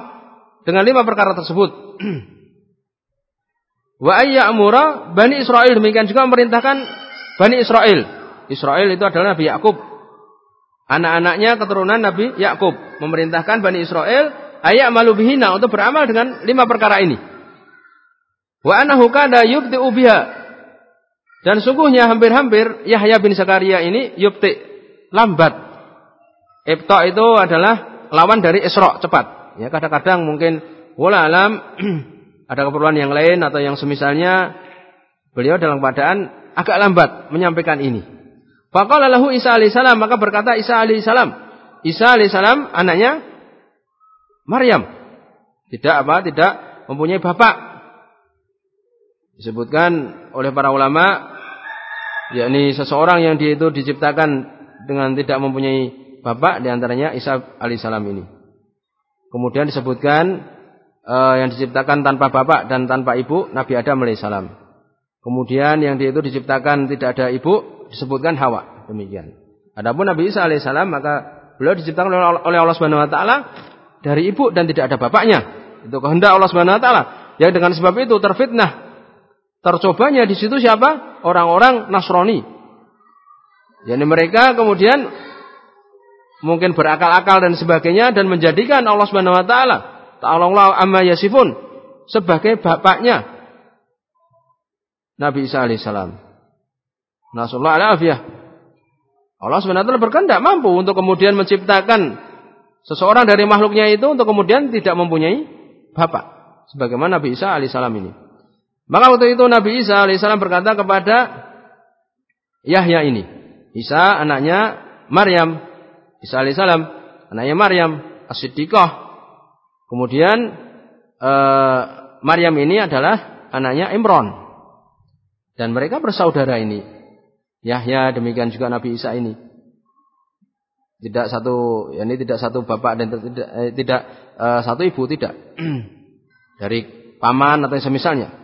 dengan lima perkara tersebut. Wa ayyamura bani Israel demikian juga memerintahkan bani Israel Israel itu adalah Nabi Yakub. Anak-anaknya keturunan Nabi Yakub memerintahkan Bani Israel ayak malu bihina untuk beramal dengan lima perkara ini. Wa anahu kada yubti ubiha. Dan sungguhnya hampir-hampir Yahya bin Zakaria ini yubti lambat. Ibta itu adalah lawan dari Isra cepat. Ya kadang-kadang mungkin wala alam ada keperluan yang lain atau yang semisalnya beliau dalam keadaan agak lambat menyampaikan ini. Faqala lahu Isa alaihissalam maka berkata Isa alaihissalam, Isa alaihissalam anaknya Maryam. Tidak apa? Tidak mempunyai bapak. Disebutkan oleh para ulama yakni seseorang yang dia itu diciptakan dengan tidak mempunyai bapak di antaranya Isa alaihissalam ini. Kemudian disebutkan uh, yang diciptakan tanpa bapak dan tanpa ibu Nabi Adam alaihissalam. Kemudian yang dia itu diciptakan tidak ada ibu disebutkan Hawa. Demikian. Adapun Nabi Isa alaihissalam maka beliau diciptakan oleh Allah Subhanahu wa taala dari ibu dan tidak ada bapaknya. Itu kehendak Allah Subhanahu wa taala. Yang dengan sebab itu terfitnah. Tercobanya di situ siapa? Orang-orang Nasrani. Yani mereka kemudian mungkin berakal-akal dan sebagainya dan menjadikan Allah Subhanahu wa taala ta'ala amma yasifun sebagai bapaknya Nabi Isa alaihissalam. Nasallahu alafiyah. Allah SWT berkehendak mampu untuk kemudian menciptakan seseorang dari makhluknya itu untuk kemudian tidak mempunyai bapak. Sebagaimana Nabi Isa alaihissalam ini. Maka waktu itu Nabi Isa alaihissalam berkata kepada Yahya ini. Isa anaknya Maryam. Isa alaihissalam anaknya Maryam. as Kemudian eh, Maryam ini adalah anaknya Imron. Dan mereka bersaudara ini. Yahya demikian juga Nabi Isa ini. Tidak satu, ini tidak satu bapak dan tidak eh, tidak eh, satu ibu tidak. Dari paman atau semisalnya.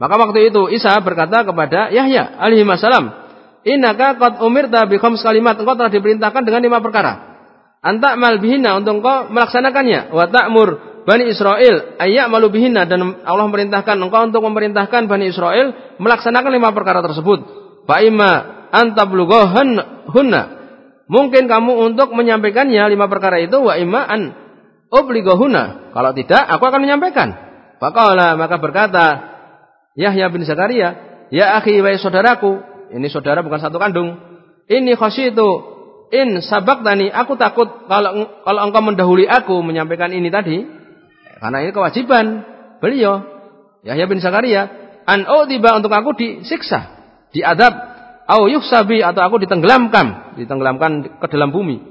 Maka waktu itu Isa berkata kepada Yahya alaihi wasallam, "Innaka qad umirta bi khams kalimat." Engkau telah diperintahkan dengan lima perkara. Anta mal bihina untuk engkau melaksanakannya. Wa ta'mur Bani Israel ayak malu bihina dan Allah memerintahkan engkau untuk memerintahkan Bani Israel melaksanakan lima perkara tersebut. Fa'ima anta hunna Mungkin kamu untuk menyampaikannya lima perkara itu wa imaan obligohuna. Kalau tidak, aku akan menyampaikan. Faqala maka berkata Yahya bin Zakaria, "Ya akhi wa saudaraku." Ini saudara bukan satu kandung. Ini itu in sabak tani, aku takut kalau kalau engkau mendahului aku menyampaikan ini tadi. Karena ini kewajiban beliau Yahya bin Zakaria an tiba untuk aku disiksa, diadab au yuhsabi atau aku ditenggelamkan, ditenggelamkan ke dalam bumi.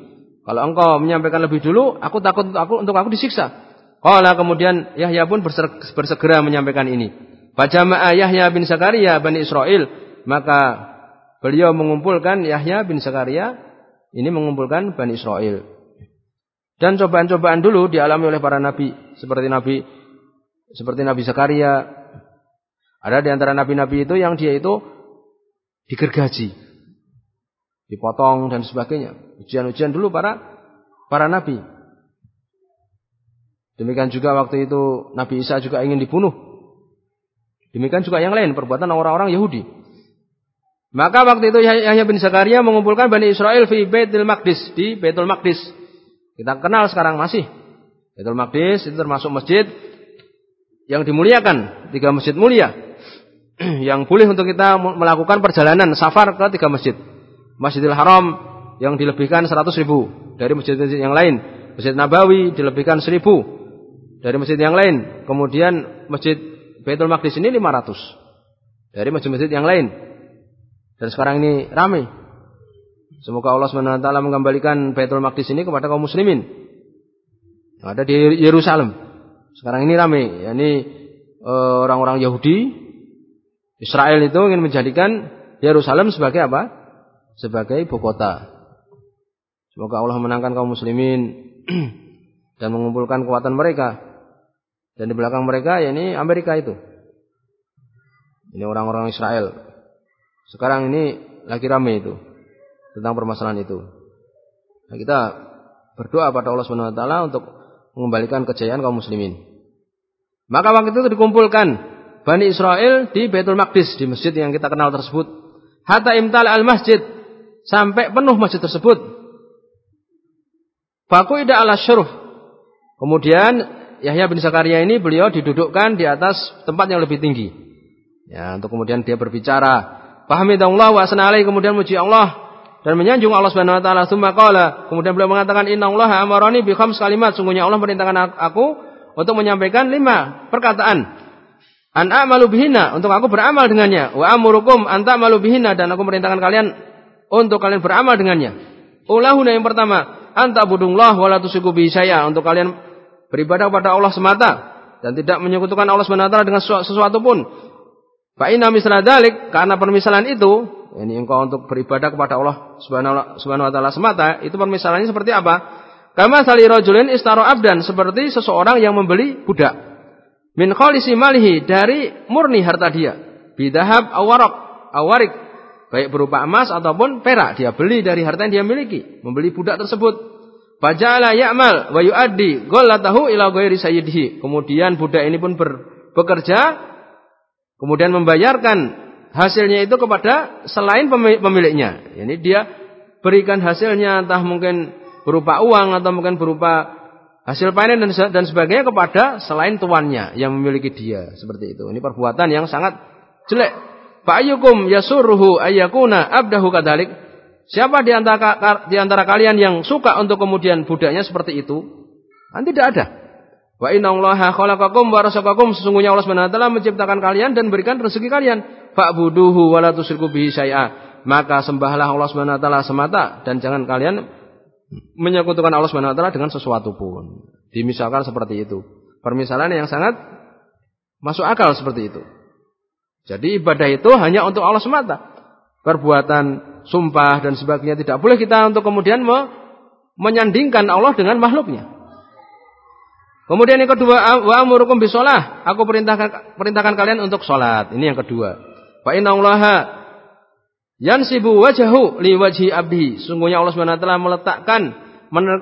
Kalau engkau menyampaikan lebih dulu, aku takut untuk aku untuk aku disiksa. Kala kemudian Yahya pun bersegera menyampaikan ini. Bajama'a Yahya bin Zakaria Bani Israel, maka beliau mengumpulkan Yahya bin Zakaria ini mengumpulkan Bani Israel. Dan cobaan-cobaan dulu dialami oleh para nabi seperti nabi seperti Nabi Zakaria. Ada di antara nabi-nabi itu yang dia itu digergaji, dipotong dan sebagainya. Ujian-ujian dulu para para nabi. Demikian juga waktu itu Nabi Isa juga ingin dibunuh. Demikian juga yang lain perbuatan orang-orang Yahudi. Maka waktu itu Yahya bin Zakaria mengumpulkan Bani Israel di Baitul Maqdis di Baitul Maqdis. Kita kenal sekarang masih. Baitul Maqdis itu termasuk masjid yang dimuliakan, tiga masjid mulia. yang boleh untuk kita melakukan perjalanan safar ke tiga masjid. Masjidil Haram yang dilebihkan 100 ribu dari masjid-masjid yang lain. Masjid Nabawi dilebihkan 1000 dari masjid yang lain. Kemudian masjid Baitul Maqdis ini 500 dari masjid-masjid yang lain. Dan sekarang ini ramai. Semoga Allah SWT mengembalikan Baitul Maqdis ini kepada kaum muslimin. Ada di Yerusalem. Sekarang ini ramai. Ini eh, orang-orang Yahudi Israel itu ingin menjadikan Yerusalem sebagai apa? Sebagai ibu kota. Semoga Allah menangkan kaum muslimin dan mengumpulkan kekuatan mereka. Dan di belakang mereka ya ini Amerika itu. Ini orang-orang Israel. Sekarang ini lagi ramai itu tentang permasalahan itu. Nah, kita berdoa pada Allah Subhanahu wa taala untuk mengembalikan kejayaan kaum muslimin. Maka waktu itu dikumpulkan Bani Israel di Baitul Maqdis di masjid yang kita kenal tersebut. Hatta imtal al masjid sampai penuh masjid tersebut. ida ala syuruf. Kemudian Yahya bin Zakaria ini beliau didudukkan di atas tempat yang lebih tinggi. Ya, untuk kemudian dia berbicara. Fahamidallah wa alaih kemudian muji Allah dan menyanjung Allah Subhanahu wa taala. Tsumma qala, kemudian beliau mengatakan innallaha amarani bi khams kalimat. Sungguhnya Allah merintahkan aku untuk menyampaikan lima perkataan. An amalu bihina untuk aku beramal dengannya. Wa amurukum anta amalu bihina dan aku merintahkan kalian untuk kalian beramal dengannya. Ulahuna yang pertama, anta budunglah wala saya untuk kalian beribadah kepada Allah semata dan tidak menyekutukan Allah SWT dengan sesuatu pun. Fa inna misla dalik karena permisalan itu ini engkau untuk beribadah kepada Allah Subhanahu wa taala semata, itu permisalannya seperti apa? Kama sali rajulin istaro abdan seperti seseorang yang membeli budak min khalisi malihi dari murni harta dia bidahab awarok awarik baik berupa emas ataupun perak dia beli dari harta yang dia miliki membeli budak tersebut Faja'ala ya'mal wa yu'addi ghalatahu ila ghairi sayyidihi. Kemudian budak ini pun ber, bekerja kemudian membayarkan hasilnya itu kepada selain pemiliknya. Ini dia berikan hasilnya entah mungkin berupa uang atau mungkin berupa hasil panen dan, dan sebagainya kepada selain tuannya yang memiliki dia seperti itu. Ini perbuatan yang sangat jelek. Fa'ayyukum yasurruhu ayyakuna abdahu kadalik. Siapa di antara, di antara kalian yang suka untuk kemudian budaknya seperti itu? Kan tidak ada. Wa inna allaha khalaqakum wa. Sesungguhnya Allah SWT menciptakan kalian dan berikan rezeki kalian. Fa'buduhu wa la bihi syai'a. Maka sembahlah Allah SWT semata dan jangan kalian menyekutukan Allah SWT dengan sesuatu pun. Dimisalkan seperti itu. Permisalan yang sangat masuk akal seperti itu. Jadi ibadah itu hanya untuk Allah semata. Perbuatan, sumpah dan sebagainya tidak boleh kita untuk kemudian me menyandingkan Allah dengan makhluknya. Kemudian yang kedua, wa amurukum bisolah. Aku perintahkan perintahkan kalian untuk sholat. Ini yang kedua. Fa inna yansibu wajahu li wajhi abdi. Sungguhnya Allah SWT meletakkan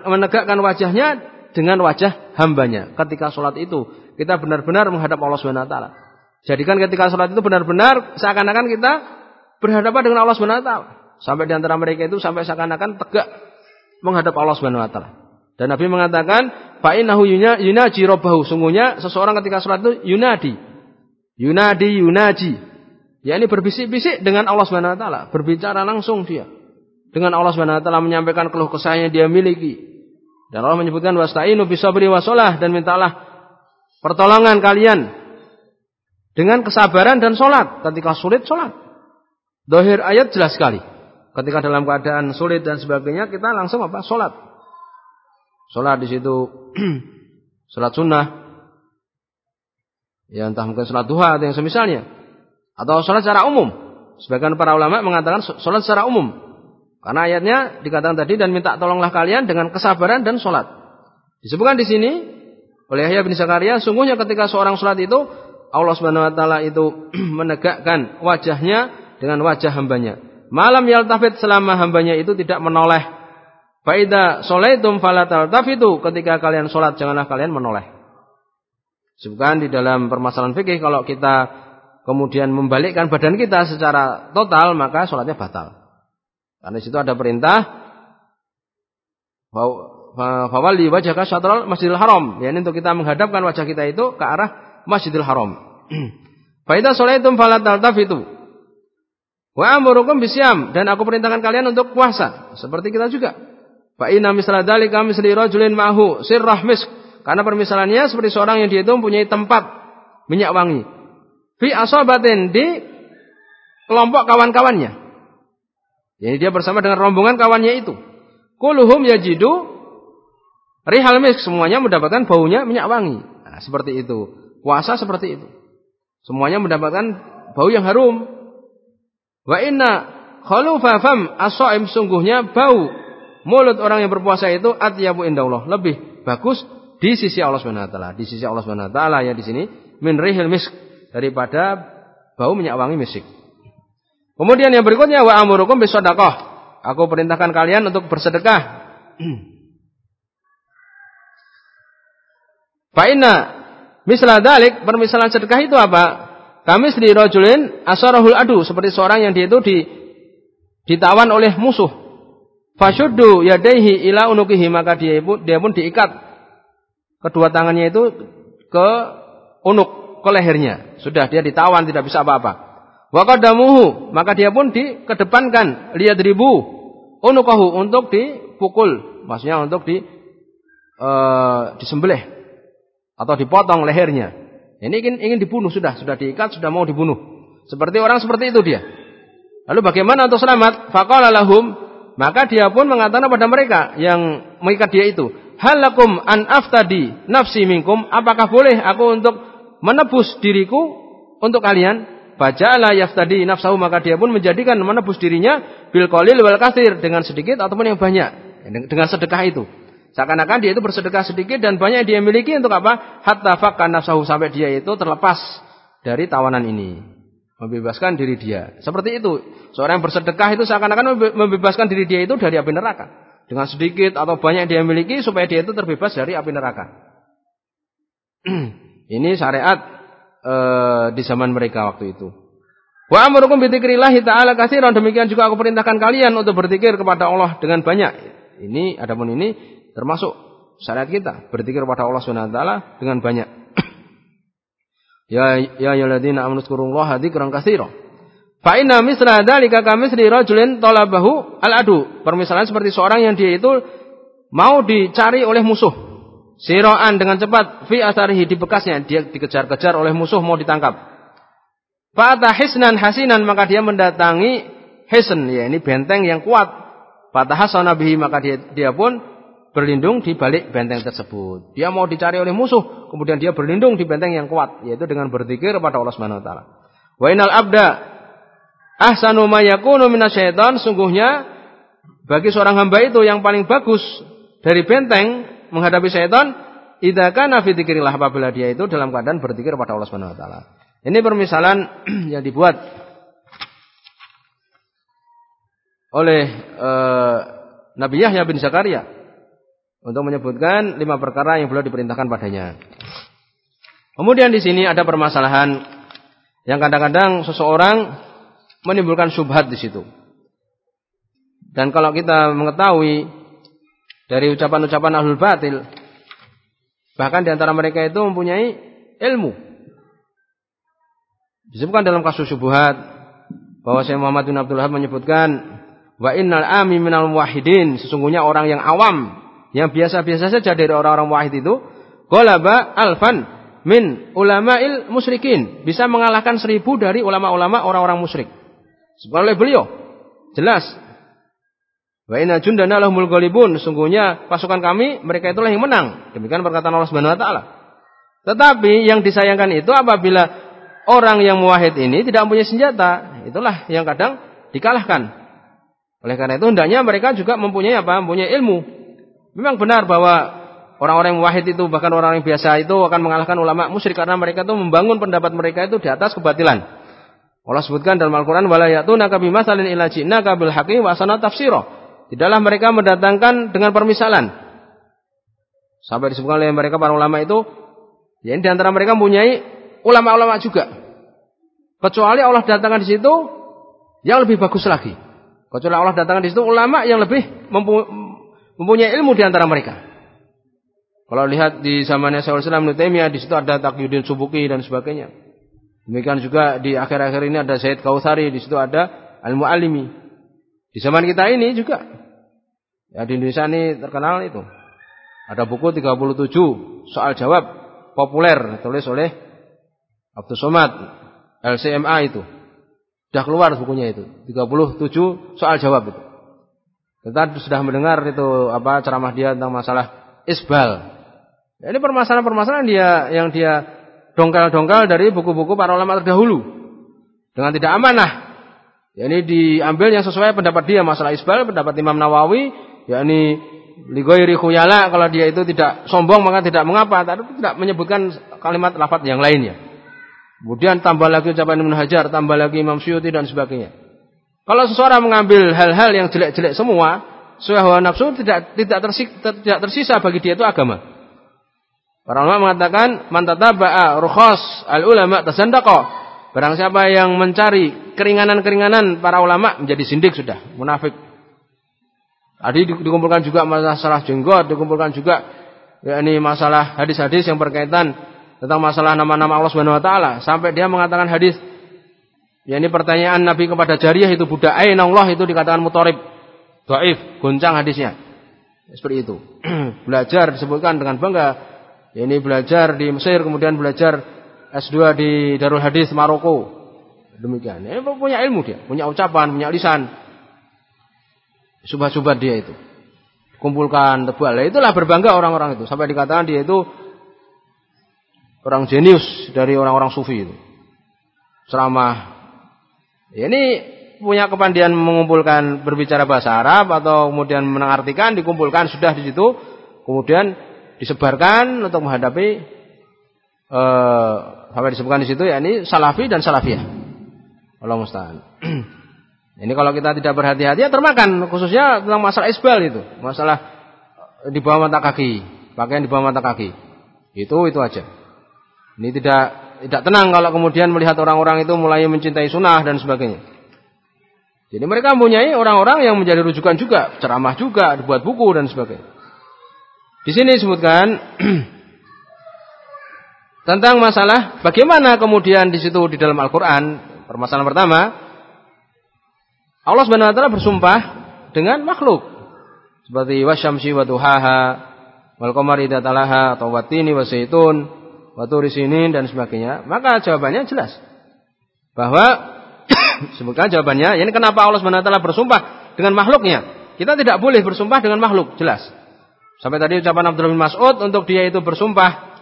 menegakkan wajahnya dengan wajah hambanya. Ketika sholat itu kita benar-benar menghadap Allah SWT. Jadikan ketika sholat itu benar-benar seakan-akan kita berhadapan dengan Allah SWT. Sampai di antara mereka itu sampai seakan-akan tegak menghadap Allah SWT. Dan Nabi mengatakan Fa'innahu yunaji robbahu. Sungguhnya seseorang ketika sholat itu yunadi. Yunadi, yunaji. Ya ini berbisik-bisik dengan Allah Subhanahu wa taala, berbicara langsung dia. Dengan Allah Subhanahu wa taala menyampaikan keluh kesah yang dia miliki. Dan Allah menyebutkan wasta'inu bisabri wasolah dan mintalah pertolongan kalian dengan kesabaran dan sholat ketika sulit sholat. Dohir ayat jelas sekali. Ketika dalam keadaan sulit dan sebagainya kita langsung apa? Sholat. Sholat di situ sholat sunnah. Ya entah mungkin sholat duha atau yang semisalnya. Atau sholat secara umum. Sebagian para ulama mengatakan sholat secara umum. Karena ayatnya dikatakan tadi dan minta tolonglah kalian dengan kesabaran dan sholat. Disebutkan di sini oleh Yahya bin Zakaria, sungguhnya ketika seorang sholat itu Allah Subhanahu Wa Taala itu menegakkan wajahnya dengan wajah hambanya. Malam yaltafit selama hambanya itu tidak menoleh Faida solaitum falatal tafitu. Ketika kalian sholat janganlah kalian menoleh. Sebutkan di dalam permasalahan fikih kalau kita kemudian membalikkan badan kita secara total maka sholatnya batal. Karena situ ada perintah fawali wajah syatral masjidil haram. Ya, ini untuk kita menghadapkan wajah kita itu ke arah masjidil haram. Faida solaitum falatal tafitu. Wa amurukum bisyam dan aku perintahkan kalian untuk puasa seperti kita juga. Fa inna misla dzalika misli rajulin ma'hu sirrah misk. Karena permisalannya seperti seorang yang dia itu mempunyai tempat minyak wangi. Fi asabatin di kelompok kawan-kawannya. Jadi dia bersama dengan rombongan kawannya itu. Kuluhum yajidu rihal misk. Semuanya mendapatkan baunya minyak wangi. Nah, seperti itu. Puasa seperti itu. Semuanya mendapatkan bau yang harum. Wa inna khalufa fam sungguhnya bau mulut orang yang berpuasa itu atyabu indallah, lebih bagus di sisi Allah Subhanahu wa. Di sisi Allah Subhanahu wa ya di sini min rihil misk daripada bau minyak wangi misik. Kemudian yang berikutnya wa amurukum bisadaqah. Aku perintahkan kalian untuk bersedekah. Fa inna misla dalik permisalan sedekah itu apa? Kami sendiri rojulin asarahul adu seperti seorang yang dia itu di ditawan oleh musuh Fasyuddu yadaihi ila unukihi maka dia pun dia pun diikat kedua tangannya itu ke unuk ke lehernya. Sudah dia ditawan tidak bisa apa-apa. Wa qaddamuhu maka dia pun dikedepankan lihat ribu unukahu untuk dipukul, maksudnya untuk di uh, disembelih atau dipotong lehernya. Ini ingin ingin dibunuh sudah, sudah diikat, sudah mau dibunuh. Seperti orang seperti itu dia. Lalu bagaimana untuk selamat? Faqala lahum maka dia pun mengatakan kepada mereka yang mengikat dia itu, Halakum an aftadi nafsi minkum, apakah boleh aku untuk menebus diriku untuk kalian? Baja'ala yaftadi nafsahu, maka dia pun menjadikan menebus dirinya bil qalil wal kathir, dengan sedikit ataupun yang banyak, dengan sedekah itu. Seakan-akan dia itu bersedekah sedikit dan banyak yang dia miliki untuk apa? Hatta fakkan nafsahu, sampai dia itu terlepas dari tawanan ini membebaskan diri dia. Seperti itu. Seorang yang bersedekah itu seakan-akan membebaskan diri dia itu dari api neraka. Dengan sedikit atau banyak dia miliki supaya dia itu terbebas dari api neraka. Ini syariat e, di zaman mereka waktu itu. Wa amurukum bidzikrillahi ta'ala katsiran demikian juga aku perintahkan kalian untuk berzikir kepada Allah dengan banyak. Ini adapun ini termasuk syariat kita, berzikir kepada Allah Subhanahu wa taala dengan banyak. Ya ya ayyuhalladzina amanu dzkurullaha dzikran katsira. Fa inna misla dzalika kamisli rajulin talabahu al-adu. Permisalan seperti seorang yang dia itu mau dicari oleh musuh. Siroan dengan cepat fi asarihi di bekasnya dia dikejar-kejar oleh musuh mau ditangkap. Fa'ata hisnan hasinan maka dia mendatangi hisn ya ini benteng yang kuat. Fatahasana bihi maka dia, dia pun berlindung di balik benteng tersebut. Dia mau dicari oleh musuh, kemudian dia berlindung di benteng yang kuat, yaitu dengan berzikir kepada Allah Subhanahu wa taala. Wa inal abda ahsanu ma yakunu minasyaiton sungguhnya bagi seorang hamba itu yang paling bagus dari benteng menghadapi syaitan idza kana dzikrillah apabila dia itu dalam keadaan berzikir kepada Allah Subhanahu wa taala. Ini permisalan yang dibuat oleh uh, Nabi Yahya bin Zakaria untuk menyebutkan lima perkara yang beliau diperintahkan padanya. Kemudian di sini ada permasalahan yang kadang-kadang seseorang menimbulkan subhat di situ. Dan kalau kita mengetahui dari ucapan-ucapan ahlul batil, bahkan di antara mereka itu mempunyai ilmu. Disebutkan dalam kasus subhat bahwa Syekh Muhammad bin Abdul Wahab menyebutkan wa innal ami minal muwahhidin sesungguhnya orang yang awam yang biasa-biasa saja dari orang-orang wahid itu golaba alfan min ulama'il musyrikin bisa mengalahkan seribu dari ulama-ulama orang-orang musyrik Sebab oleh beliau. Jelas. Wa inna jundana lahumul ghalibun. Sungguhnya pasukan kami mereka itulah yang menang. Demikian perkataan Allah Subhanahu wa taala. Tetapi yang disayangkan itu apabila orang yang muwahhid ini tidak mempunyai senjata, itulah yang kadang dikalahkan. Oleh karena itu hendaknya mereka juga mempunyai apa? Mempunyai ilmu. Memang benar bahwa orang-orang muwahhid itu bahkan orang yang biasa itu akan mengalahkan ulama musyrik karena mereka itu membangun pendapat mereka itu di atas kebatilan. Allah sebutkan dalam Al-Quran, wala ya'tuna kabi masalin ila ji'naka bil hakim wa sana tafsirah. Tidaklah mereka mendatangkan dengan permisalan. Sampai disebutkan oleh mereka para ulama itu, ya di antara mereka mempunyai ulama-ulama juga. Kecuali Allah datangkan di situ yang lebih bagus lagi. Kecuali Allah datangkan di situ ulama yang lebih mempunyai ilmu di antara mereka. Kalau lihat di zamannya Syaikhul Islam Ibnu di situ ada Taqiyuddin Subuki dan sebagainya. Demikian juga di akhir-akhir ini ada Said Kautsari, di situ ada Al-Muallimi. Di zaman kita ini juga ya di Indonesia ini terkenal itu. Ada buku 37 soal jawab populer tulis oleh Abdul Somad LCMA itu. Sudah keluar bukunya itu. 37 soal jawab itu. Kita sudah mendengar itu apa ceramah dia tentang masalah isbal. Ya, ini permasalahan-permasalahan dia yang dia dongkal-dongkal dari buku-buku para ulama terdahulu dengan tidak amanah. Ya, ini diambil yang sesuai pendapat dia masalah isbal, pendapat Imam Nawawi, yakni ligoiri khuyala kalau dia itu tidak sombong maka tidak mengapa, tapi tidak menyebutkan kalimat lafaz yang lainnya. Kemudian tambah lagi ucapan Ibnu Hajar, tambah lagi Imam Syuuti dan sebagainya. Kalau seseorang mengambil hal-hal yang jelek-jelek semua, hawa nafsu tidak tidak tersisa, tidak tersisa bagi dia itu agama. Para ulama mengatakan man tataba'a rukhas al ulama tasandaqa. Barang siapa yang mencari keringanan-keringanan para ulama menjadi sindik sudah, munafik. Tadi dikumpulkan juga masalah jenggot, dikumpulkan juga yakni masalah hadis-hadis yang berkaitan tentang masalah nama-nama Allah Subhanahu wa taala sampai dia mengatakan hadis yakni pertanyaan Nabi kepada jariyah itu budak ain Allah itu dikatakan mutarib dhaif goncang hadisnya seperti itu belajar disebutkan dengan bangga ini belajar di Mesir, kemudian belajar S2 di Darul Hadis Maroko. Demikian. Ini punya ilmu dia, punya ucapan, punya lisan. Subah-subah dia itu. Kumpulkan tebal. Itulah berbangga orang-orang itu. Sampai dikatakan dia itu orang jenius dari orang-orang sufi itu. Ceramah. Ini punya kepandian mengumpulkan berbicara bahasa Arab atau kemudian mengartikan dikumpulkan sudah di situ kemudian disebarkan untuk menghadapi eh sampai disebutkan di situ ya ini salafi dan salafiyah. Allah musta'an. ini kalau kita tidak berhati-hati ya termakan khususnya tentang masalah isbal itu, masalah di bawah mata kaki, pakaian di bawah mata kaki. Itu itu aja. Ini tidak tidak tenang kalau kemudian melihat orang-orang itu mulai mencintai sunnah dan sebagainya. Jadi mereka mempunyai orang-orang yang menjadi rujukan juga, ceramah juga, dibuat buku dan sebagainya. Di sini disebutkan tentang masalah bagaimana kemudian di situ di dalam Al-Qur'an, permasalahan pertama, Allah Subhanahu wa taala bersumpah dengan makhluk. Seperti wasyamsi wa duhaha, wal qamari idza talaha atau watini wasaitun, waturi sinin dan sebagainya. Maka jawabannya jelas. Bahwa sebutkan jawabannya, ini kenapa Allah Subhanahu wa taala bersumpah dengan makhluknya? Kita tidak boleh bersumpah dengan makhluk, jelas. Sampai tadi ucapan Abdullah bin Mas'ud untuk dia itu bersumpah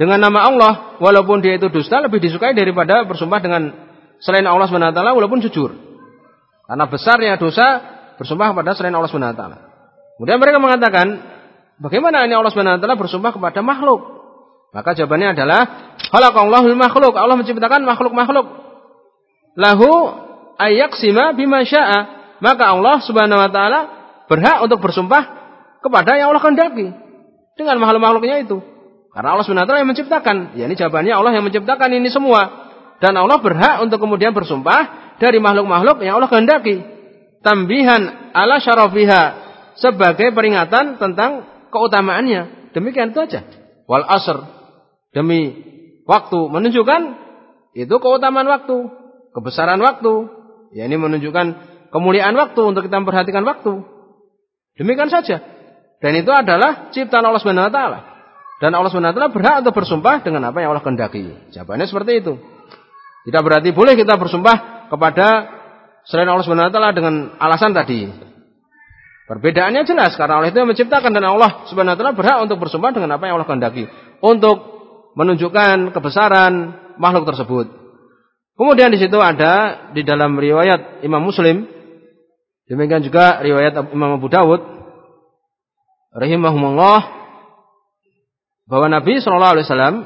dengan nama Allah, walaupun dia itu dusta lebih disukai daripada bersumpah dengan selain Allah SWT walaupun jujur. Karena besarnya dosa bersumpah kepada selain Allah SWT. Kemudian mereka mengatakan, bagaimana ini Allah SWT bersumpah kepada makhluk? Maka jawabannya adalah, Khalaqallahul makhluk. Allah menciptakan makhluk-makhluk. Lahu sima bima sya'a. Maka Allah Subhanahu wa taala berhak untuk bersumpah kepada yang Allah kehendaki dengan makhluk-makhluknya itu. Karena Allah SWT yang menciptakan. Ya ini jawabannya Allah yang menciptakan ini semua. Dan Allah berhak untuk kemudian bersumpah dari makhluk-makhluk yang Allah kehendaki. Tambihan ala syarafiha. Sebagai peringatan tentang keutamaannya. Demikian itu saja. Wal asr. Demi waktu. Menunjukkan itu keutamaan waktu. Kebesaran waktu. Ya ini menunjukkan kemuliaan waktu untuk kita memperhatikan waktu. Demikian saja. Dan itu adalah ciptaan Allah Subhanahu wa taala. Dan Allah SWT berhak untuk bersumpah dengan apa yang Allah kehendaki. Jawabannya seperti itu. Tidak berarti boleh kita bersumpah kepada selain Allah SWT dengan alasan tadi. Perbedaannya jelas karena Allah itu yang menciptakan dan Allah SWT berhak untuk bersumpah dengan apa yang Allah kehendaki untuk menunjukkan kebesaran makhluk tersebut. Kemudian di situ ada di dalam riwayat Imam Muslim, demikian juga riwayat Imam Abu Dawud, rahimahumullah bahwa Nabi Shallallahu Alaihi Wasallam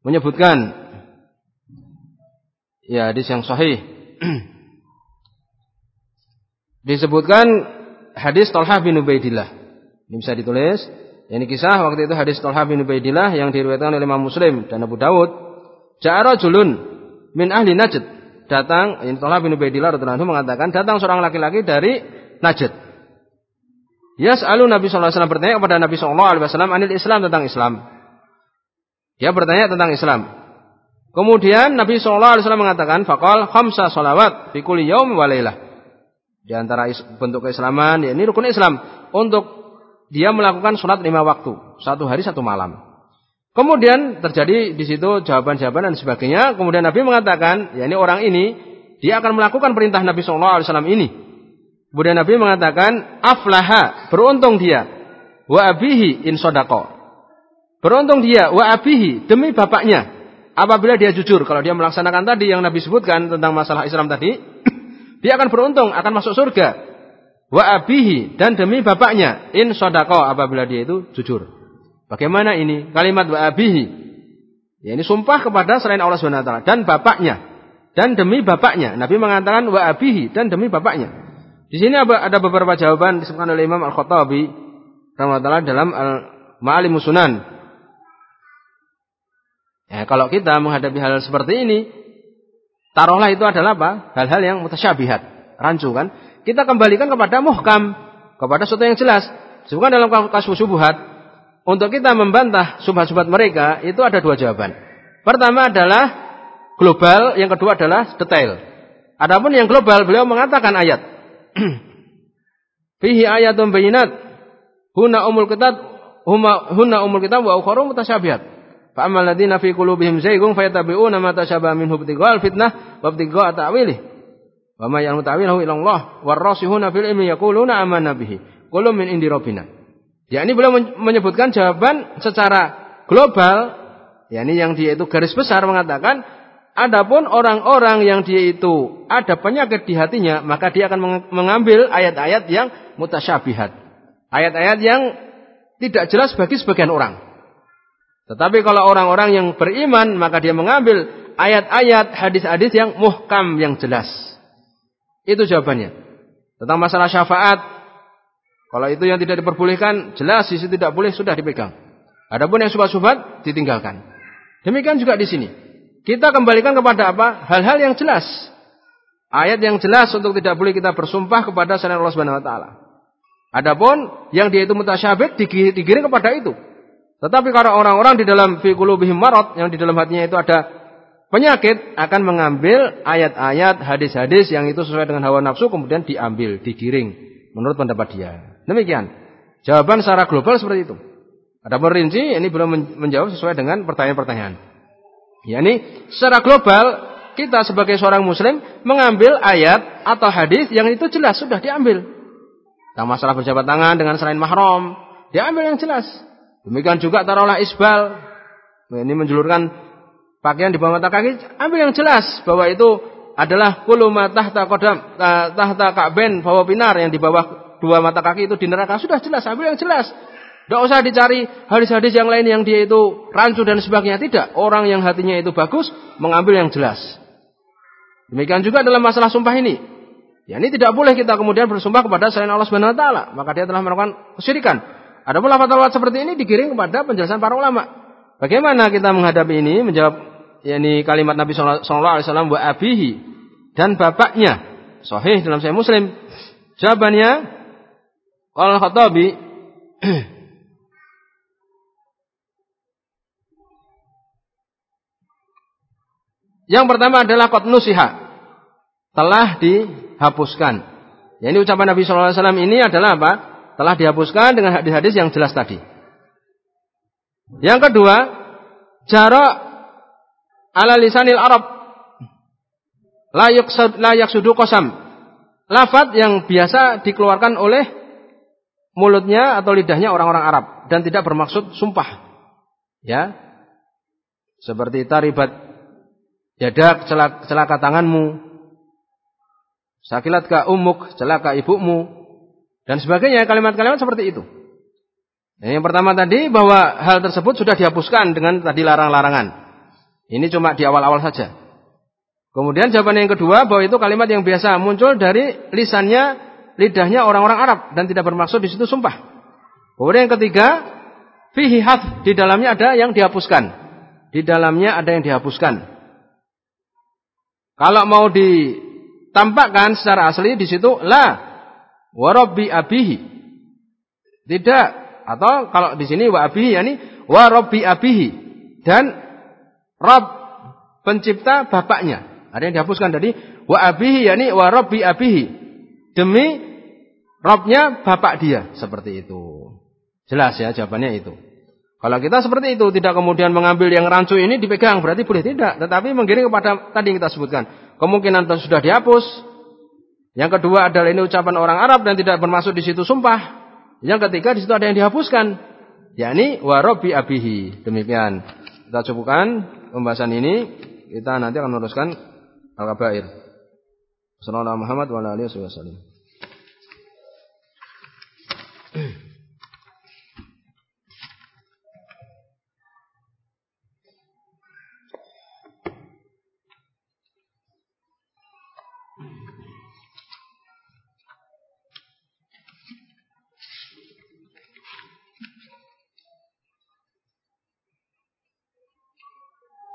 menyebutkan ya hadis yang sahih. Disebutkan hadis Talha bin Ubaidillah. Ini bisa ditulis. Ini kisah waktu itu hadis Talha bin Ubaidillah yang diriwayatkan oleh Imam Muslim dan Abu Dawud. Ja'ara julun min ahli Najd. Datang ini Talha bin Ubaidillah radhiyallahu mengatakan datang seorang laki-laki dari Najd. Yas'alu Nabi wasallam bertanya kepada Nabi sallallahu alaihi anil Islam tentang Islam. Dia bertanya tentang Islam. Kemudian Nabi sallallahu alaihi wasallam mengatakan faqal khamsa salawat fi kulli yaum wa lailah. Di antara bentuk keislaman ya ini rukun Islam untuk dia melakukan sholat lima waktu, satu hari satu malam. Kemudian terjadi di situ jawaban-jawaban dan sebagainya. Kemudian Nabi mengatakan, ya ini orang ini dia akan melakukan perintah Nabi Shallallahu Alaihi Wasallam ini Kemudian Nabi mengatakan, aflaha, beruntung dia. Wa abihi in sodako. Beruntung dia, wa abihi, demi bapaknya. Apabila dia jujur, kalau dia melaksanakan tadi yang Nabi sebutkan tentang masalah Islam tadi, dia akan beruntung, akan masuk surga. Wa abihi, dan demi bapaknya, in sodako, apabila dia itu jujur. Bagaimana ini? Kalimat wa abihi. Ya, ini sumpah kepada selain Allah SWT. Dan bapaknya. Dan demi bapaknya. Nabi mengatakan wa abihi, dan demi bapaknya. Di sini ada beberapa jawaban disebutkan oleh Imam Al-Khattabi dalam Al-Ma'alim Sunan. Ya, kalau kita menghadapi hal seperti ini, taruhlah itu adalah apa? Hal-hal yang mutasyabihat, rancu kan? Kita kembalikan kepada muhkam, kepada sesuatu yang jelas. Sebutkan dalam kasus subuhat, untuk kita membantah subhat-subhat mereka, itu ada dua jawaban. Pertama adalah global, yang kedua adalah detail. Adapun yang global, beliau mengatakan ayat. Fihi ayatun bayinat. Huna umul kitab huma huna umul kitab wa ukharu mutasyabihat. Fa ammal ladina fi qulubihim zaygun fayatabi'una ma tashabaha minhu ibtighal fitnah wa ibtigha' ta'wilih. Wa ma ya'lamu ta'wilahu illa Allah. Warasihuna fil ilmi yaquluna amanna bihi. Qulum min indi rabbina. Ya ini beliau menyebutkan jawaban secara global, yakni yang dia itu garis besar mengatakan Adapun orang-orang yang dia itu ada penyakit di hatinya, maka dia akan mengambil ayat-ayat yang mutasyabihat. Ayat-ayat yang tidak jelas bagi sebagian orang. Tetapi kalau orang-orang yang beriman, maka dia mengambil ayat-ayat hadis-hadis yang muhkam yang jelas. Itu jawabannya. Tentang masalah syafaat, kalau itu yang tidak diperbolehkan, jelas sisi tidak boleh sudah dipegang. Adapun yang subhat-subhat ditinggalkan. Demikian juga di sini. Kita kembalikan kepada apa? Hal-hal yang jelas. Ayat yang jelas untuk tidak boleh kita bersumpah kepada selain Allah Subhanahu wa taala. Adapun yang dia itu mutasyabih digiring kepada itu. Tetapi kalau orang-orang di dalam fi qulubihim marad yang di dalam hatinya itu ada penyakit akan mengambil ayat-ayat, hadis-hadis yang itu sesuai dengan hawa nafsu kemudian diambil, digiring menurut pendapat dia. Demikian. Jawaban secara global seperti itu. Ada perinci ini belum menjawab sesuai dengan pertanyaan-pertanyaan. Ya ini secara global kita sebagai seorang muslim mengambil ayat atau hadis yang itu jelas sudah diambil. Tentang masalah berjabat tangan dengan selain mahram, diambil yang jelas. Demikian juga taruhlah isbal. Ini menjulurkan pakaian di bawah mata kaki, ambil yang jelas bahwa itu adalah kuluma tahta kodam tahta ka'ben bahwa pinar yang di bawah dua mata kaki itu di neraka sudah jelas, ambil yang jelas. Tidak usah dicari hadis-hadis yang lain yang dia itu rancu dan sebagainya. Tidak. Orang yang hatinya itu bagus mengambil yang jelas. Demikian juga dalam masalah sumpah ini. Ya ini tidak boleh kita kemudian bersumpah kepada selain Allah Subhanahu wa taala, maka dia telah melakukan kesyirikan. Ada pula fatwa seperti ini dikirim kepada penjelasan para ulama. Bagaimana kita menghadapi ini? Menjawab yakni kalimat Nabi sallallahu alaihi wasallam wa abihi dan bapaknya. Sahih dalam Sahih Muslim. Jawabannya Qala Khattabi Yang pertama adalah kot nusiha. Telah dihapuskan. Ini ucapan Nabi SAW ini adalah apa? Telah dihapuskan dengan hadis-hadis yang jelas tadi. Yang kedua, jarak ala lisanil Arab. Layak sudu kosam. Lafat yang biasa dikeluarkan oleh mulutnya atau lidahnya orang-orang Arab. Dan tidak bermaksud sumpah. Ya, seperti taribat Yadak celaka, celaka tanganmu. Sakilat ka umuk, celaka ibumu. Dan sebagainya kalimat-kalimat seperti itu. yang pertama tadi bahwa hal tersebut sudah dihapuskan dengan tadi larang-larangan. Ini cuma di awal-awal saja. Kemudian jawaban yang kedua bahwa itu kalimat yang biasa muncul dari lisannya, lidahnya orang-orang Arab dan tidak bermaksud di situ sumpah. Kemudian yang ketiga, fihi di dalamnya ada yang dihapuskan. Di dalamnya ada yang dihapuskan. Kalau mau ditampakkan secara asli di situ la warabbi abihi. Tidak. Atau kalau di sini wa abihi yakni warabbi abihi dan Rob pencipta bapaknya. Ada yang dihapuskan tadi wa abihi yakni warabbi abihi. Demi Robnya bapak dia seperti itu. Jelas ya jawabannya itu. Kalau kita seperti itu, tidak kemudian mengambil yang rancu ini dipegang, berarti boleh tidak. Tetapi menggiring kepada tadi yang kita sebutkan. Kemungkinan sudah dihapus. Yang kedua adalah ini ucapan orang Arab dan tidak bermaksud di situ sumpah. Yang ketiga di situ ada yang dihapuskan. Yakni warobi abihi. Demikian. Kita cukupkan pembahasan ini. Kita nanti akan meneruskan Al-Kabair. Assalamualaikum warahmatullahi wabarakatuh.